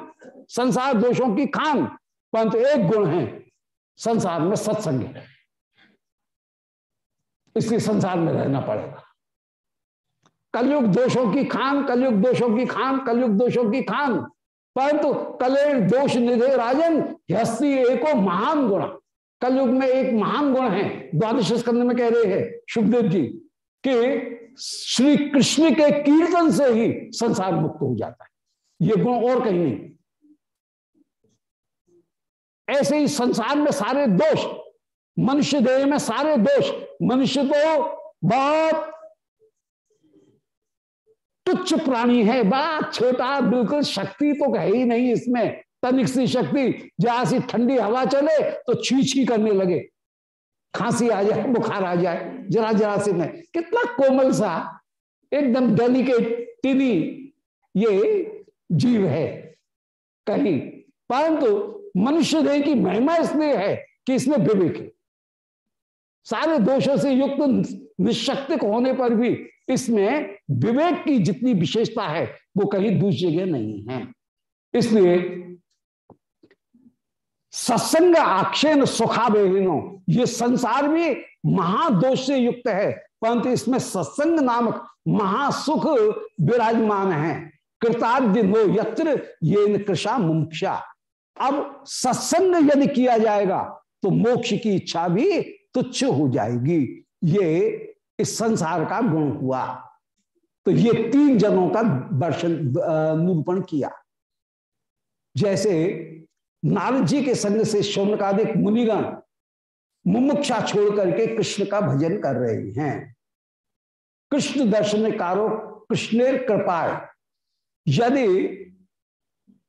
संसार दोषों की खान, परंतु एक गुण है, संसार में सत्संग है। इसलिए संसार में रहना पड़ेगा। कलयुग दोषों की खान, कलयुग दोषों की खान, कलयुग दोषों की खान। परंतु कलेर, दोष, निधे, राजन हस्ती एको महान गुण। कलयुग में एक महान गुण है, द्वादश स्कंद में कह रहे हैं सुखदेव जी, कि श्री कृष्ण के कीर्तन से ही संसार मुक्त हो जाता है। ये गुण और कहीं नहीं। ऐसे ही संसार में सारे दोष, मनुष्य देह में सारे दोष मनुष्य तो बहुत तुच्छ प्राणी है, बात छोटा बिल्कुल शक्ति तो है ही नहीं इसमें। तनिक सी शक्ति, जहाँ सी ठंडी हवा चले तो छी छी करने लगे। खांसी आ जाए, बुखार आ जाए जरा जरा से में कितना कोमल सा, एकदम डेलिकेट टिनी ये जीव है, कहीं। परंतु मनुष्य देह की महिमा इसलिए है कि इसमें विवेक है। सारे दोषों से युक्त निशक्तिक होने पर भी इसमें विवेक की जितनी विशेषता है, वो कहीं दूसरी जगह नहीं है। इसलिए सत्संग आक्षेन सुखावेहिनो, ये संसार भी महादोष से युक्त है, परंतु इसमें सत्संग नामक महासुख विराजमान है। कृताद्य नो यत्र ये कृषा मुमुक्षा। अब सत्संग यदि किया जाएगा तो मोक्ष की इच्छा भी तुच्छ हो जाएगी। ये इस संसार का गुण हुआ। तो ये तीन जनों का दर्शन निरूपण किया। जैसे नारद जी के संग से शौनकादिक मुनिगण मुमुक्षा छोड़ करके कृष्ण का भजन कर रहे हैं। कृष्ण दर्शन कारो कृष्णेर कृपा यदि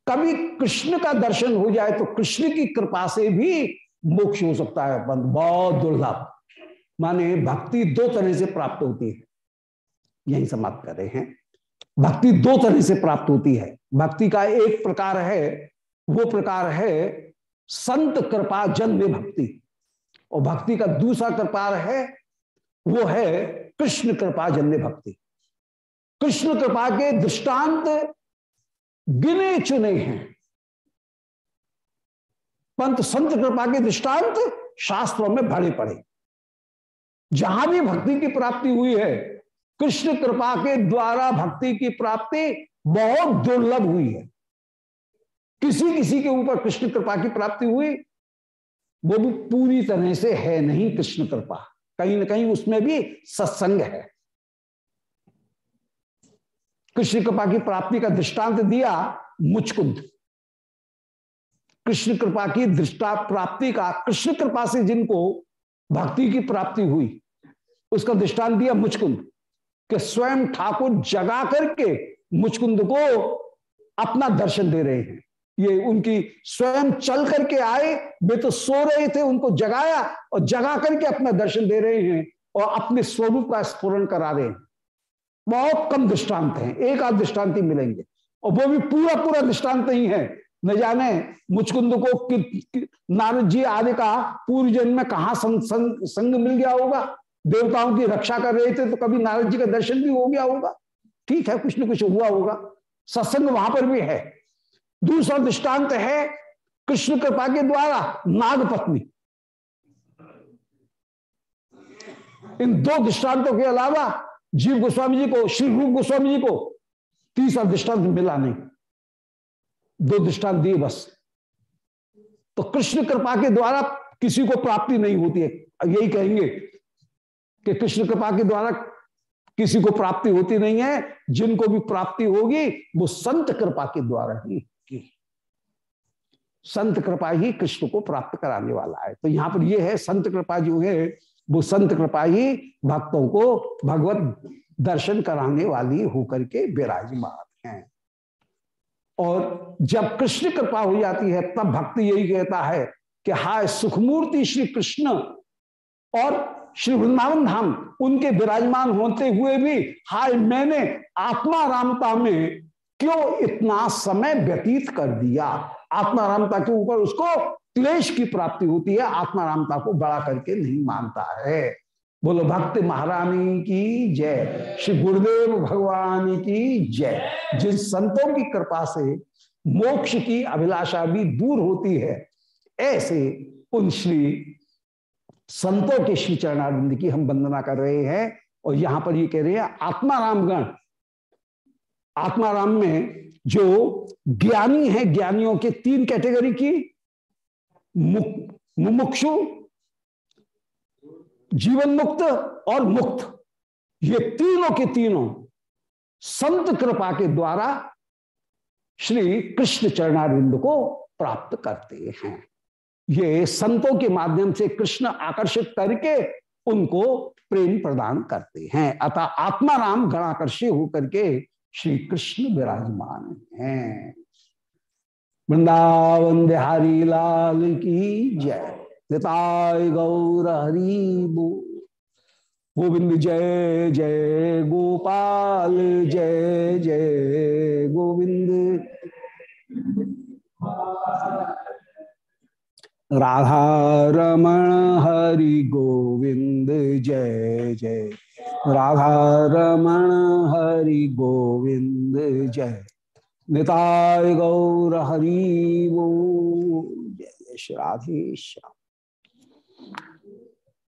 कभी कृष्ण का दर्शन हो जाए तो कृष्ण की कृपा से भी मोक्ष हो सकता है बहुत दुर्लभ। माने भक्ति दो तरह से प्राप्त होती है। यही समाप्त कर रहे हैं। भक्ति दो तरह से प्राप्त होती है। भक्ति का एक प्रकार है, वो प्रकार है संत कृपा जन्म भक्ति। और भक्ति का दूसरा कृपार है, वो है कृष्ण कृपा जन्य भक्ति। कृष्ण कृपा के दृष्टांत गिने चुने हैं। पंत संत कृपा के दृष्टांत शास्त्रों में भरे पड़े। जहाँ भी भक्ति की प्राप्ति हुई है, कृष्ण कृपा के द्वारा भक्ति की प्राप्ति बहुत दुर्लभ हुई है। किसी किसी के ऊपर कृष्ण कृपा की प्राप्ति हुई, वो भी पूरी तरह से है नहीं कृष्ण कृपा। कहीं ना कहीं उसमें भी सत्संग है। कृष्ण कृपा की प्राप्ति का दृष्टांत दिया मुचकुंद। कृष्ण कृपा की दृष्टा प्राप्ति का, कृष्ण कृपा से जिनको भक्ति की प्राप्ति हुई, उसका दृष्टांत दिया मुचकुंद, कि स्वयं ठाकुर जगा करके मुचकुंद को अपना दर्शन दे रहे हैं। ये उनकी स्वयं चल करके आए, वे तो सो रहे थे, उनको जगाया और जगा करके अपना दर्शन दे रहे हैं और अपने स्वरूप का स्फुरन करा रहे हैं। बहुत कम दृष्टांत हैं, एक आध दृष्टांत ही मिलेंगे। और वो भी पूरा पूरा दृष्टांत नहीं है। न जाने मुचकुंद को नारद जी आदि का पूर्व जन्म में कहा संग, संग, संग मिल गया होगा? देवताओं की रक्षा कर रहे थे तो कभी नारद जी का दर्शन भी हो गया होगा? ठीक है कुछ न कुछ हुआ होगा। सत्संग वहाँ पर भी है। दूसरा दृष्टांत है कृष्ण कृपा के द्वारा नाग पत्नी इन दो दृष्टांतों के अलावा जीव गोस्वामी जी को श्री रूप गोस्वामी जी को तीसरा दृष्टांत मिला नहीं। दो दृष्टांत दिए बस। तो कृष्ण कृपा के द्वारा किसी को प्राप्ति नहीं होती है। यही कहेंगे कि कृष्ण कृपा के द्वारा किसी को प्राप्ति होती नहीं है। जिनको भी प्राप्ति होगी, वो संत कृपा के द्वारा ही की। संत कृपा ही कृष्ण को प्राप्त कराने वाला है। तो यहाँ पर ये है, संत कृपा जो है, वो संत कृपा ही भक्तों को भगवत दर्शन कराने वाली होकर के विराजमान है। और जब कृष्ण कृपा हो जाती है, तब भक्त यही कहता है कि हाय सुखमूर्ति श्री कृष्ण और श्री वृंदावन धाम, उनके विराजमान होते हुए भी हाय मैंने आत्मा रामता में क्यों इतना समय व्यतीत कर दिया? आत्मा रामता के ऊपर उसको क्लेश की प्राप्ति होती है, आत्मा रामता को बड़ा करके नहीं मानता है। बोलो, भक्त महारानी की जय। श्री गुरुदेव भगवान की जय। जिन संतों की कृपा से मोक्ष की अभिलाषा भी दूर होती है, ऐसे उन श्री संतों के श्री चरणारिंद की हम वंदना कर रहे हैं। और यहाँ पर ये कह रहे हैं आत्माराम गण आत्माराम में जो ज्ञानी है, ज्ञानियों के तीन कैटेगरी की मुमुक्षु जीवन मुक्त और मुक्त। ये तीनों के तीनों संत कृपा के द्वारा श्री कृष्ण चरणारिंद को प्राप्त करते हैं। ये संतों के माध्यम से कृष्ण आकर्षित करके उनको प्रेम प्रदान करते हैं। अतः आत्मा आत्माराम गणाकर्षी होकर के श्री कृष्ण विराजमान हैं। वृंदावन बिहारी लाल की जय। निताय गौर हरि बो। गोविंद जय जय गोपाल, जय जय गोविंद। राधा रमण हरि गोविंद, जय जय। राधा रमण हरि गोविंद, जय। निताय गौर हरि वो जय श्राधेश्याम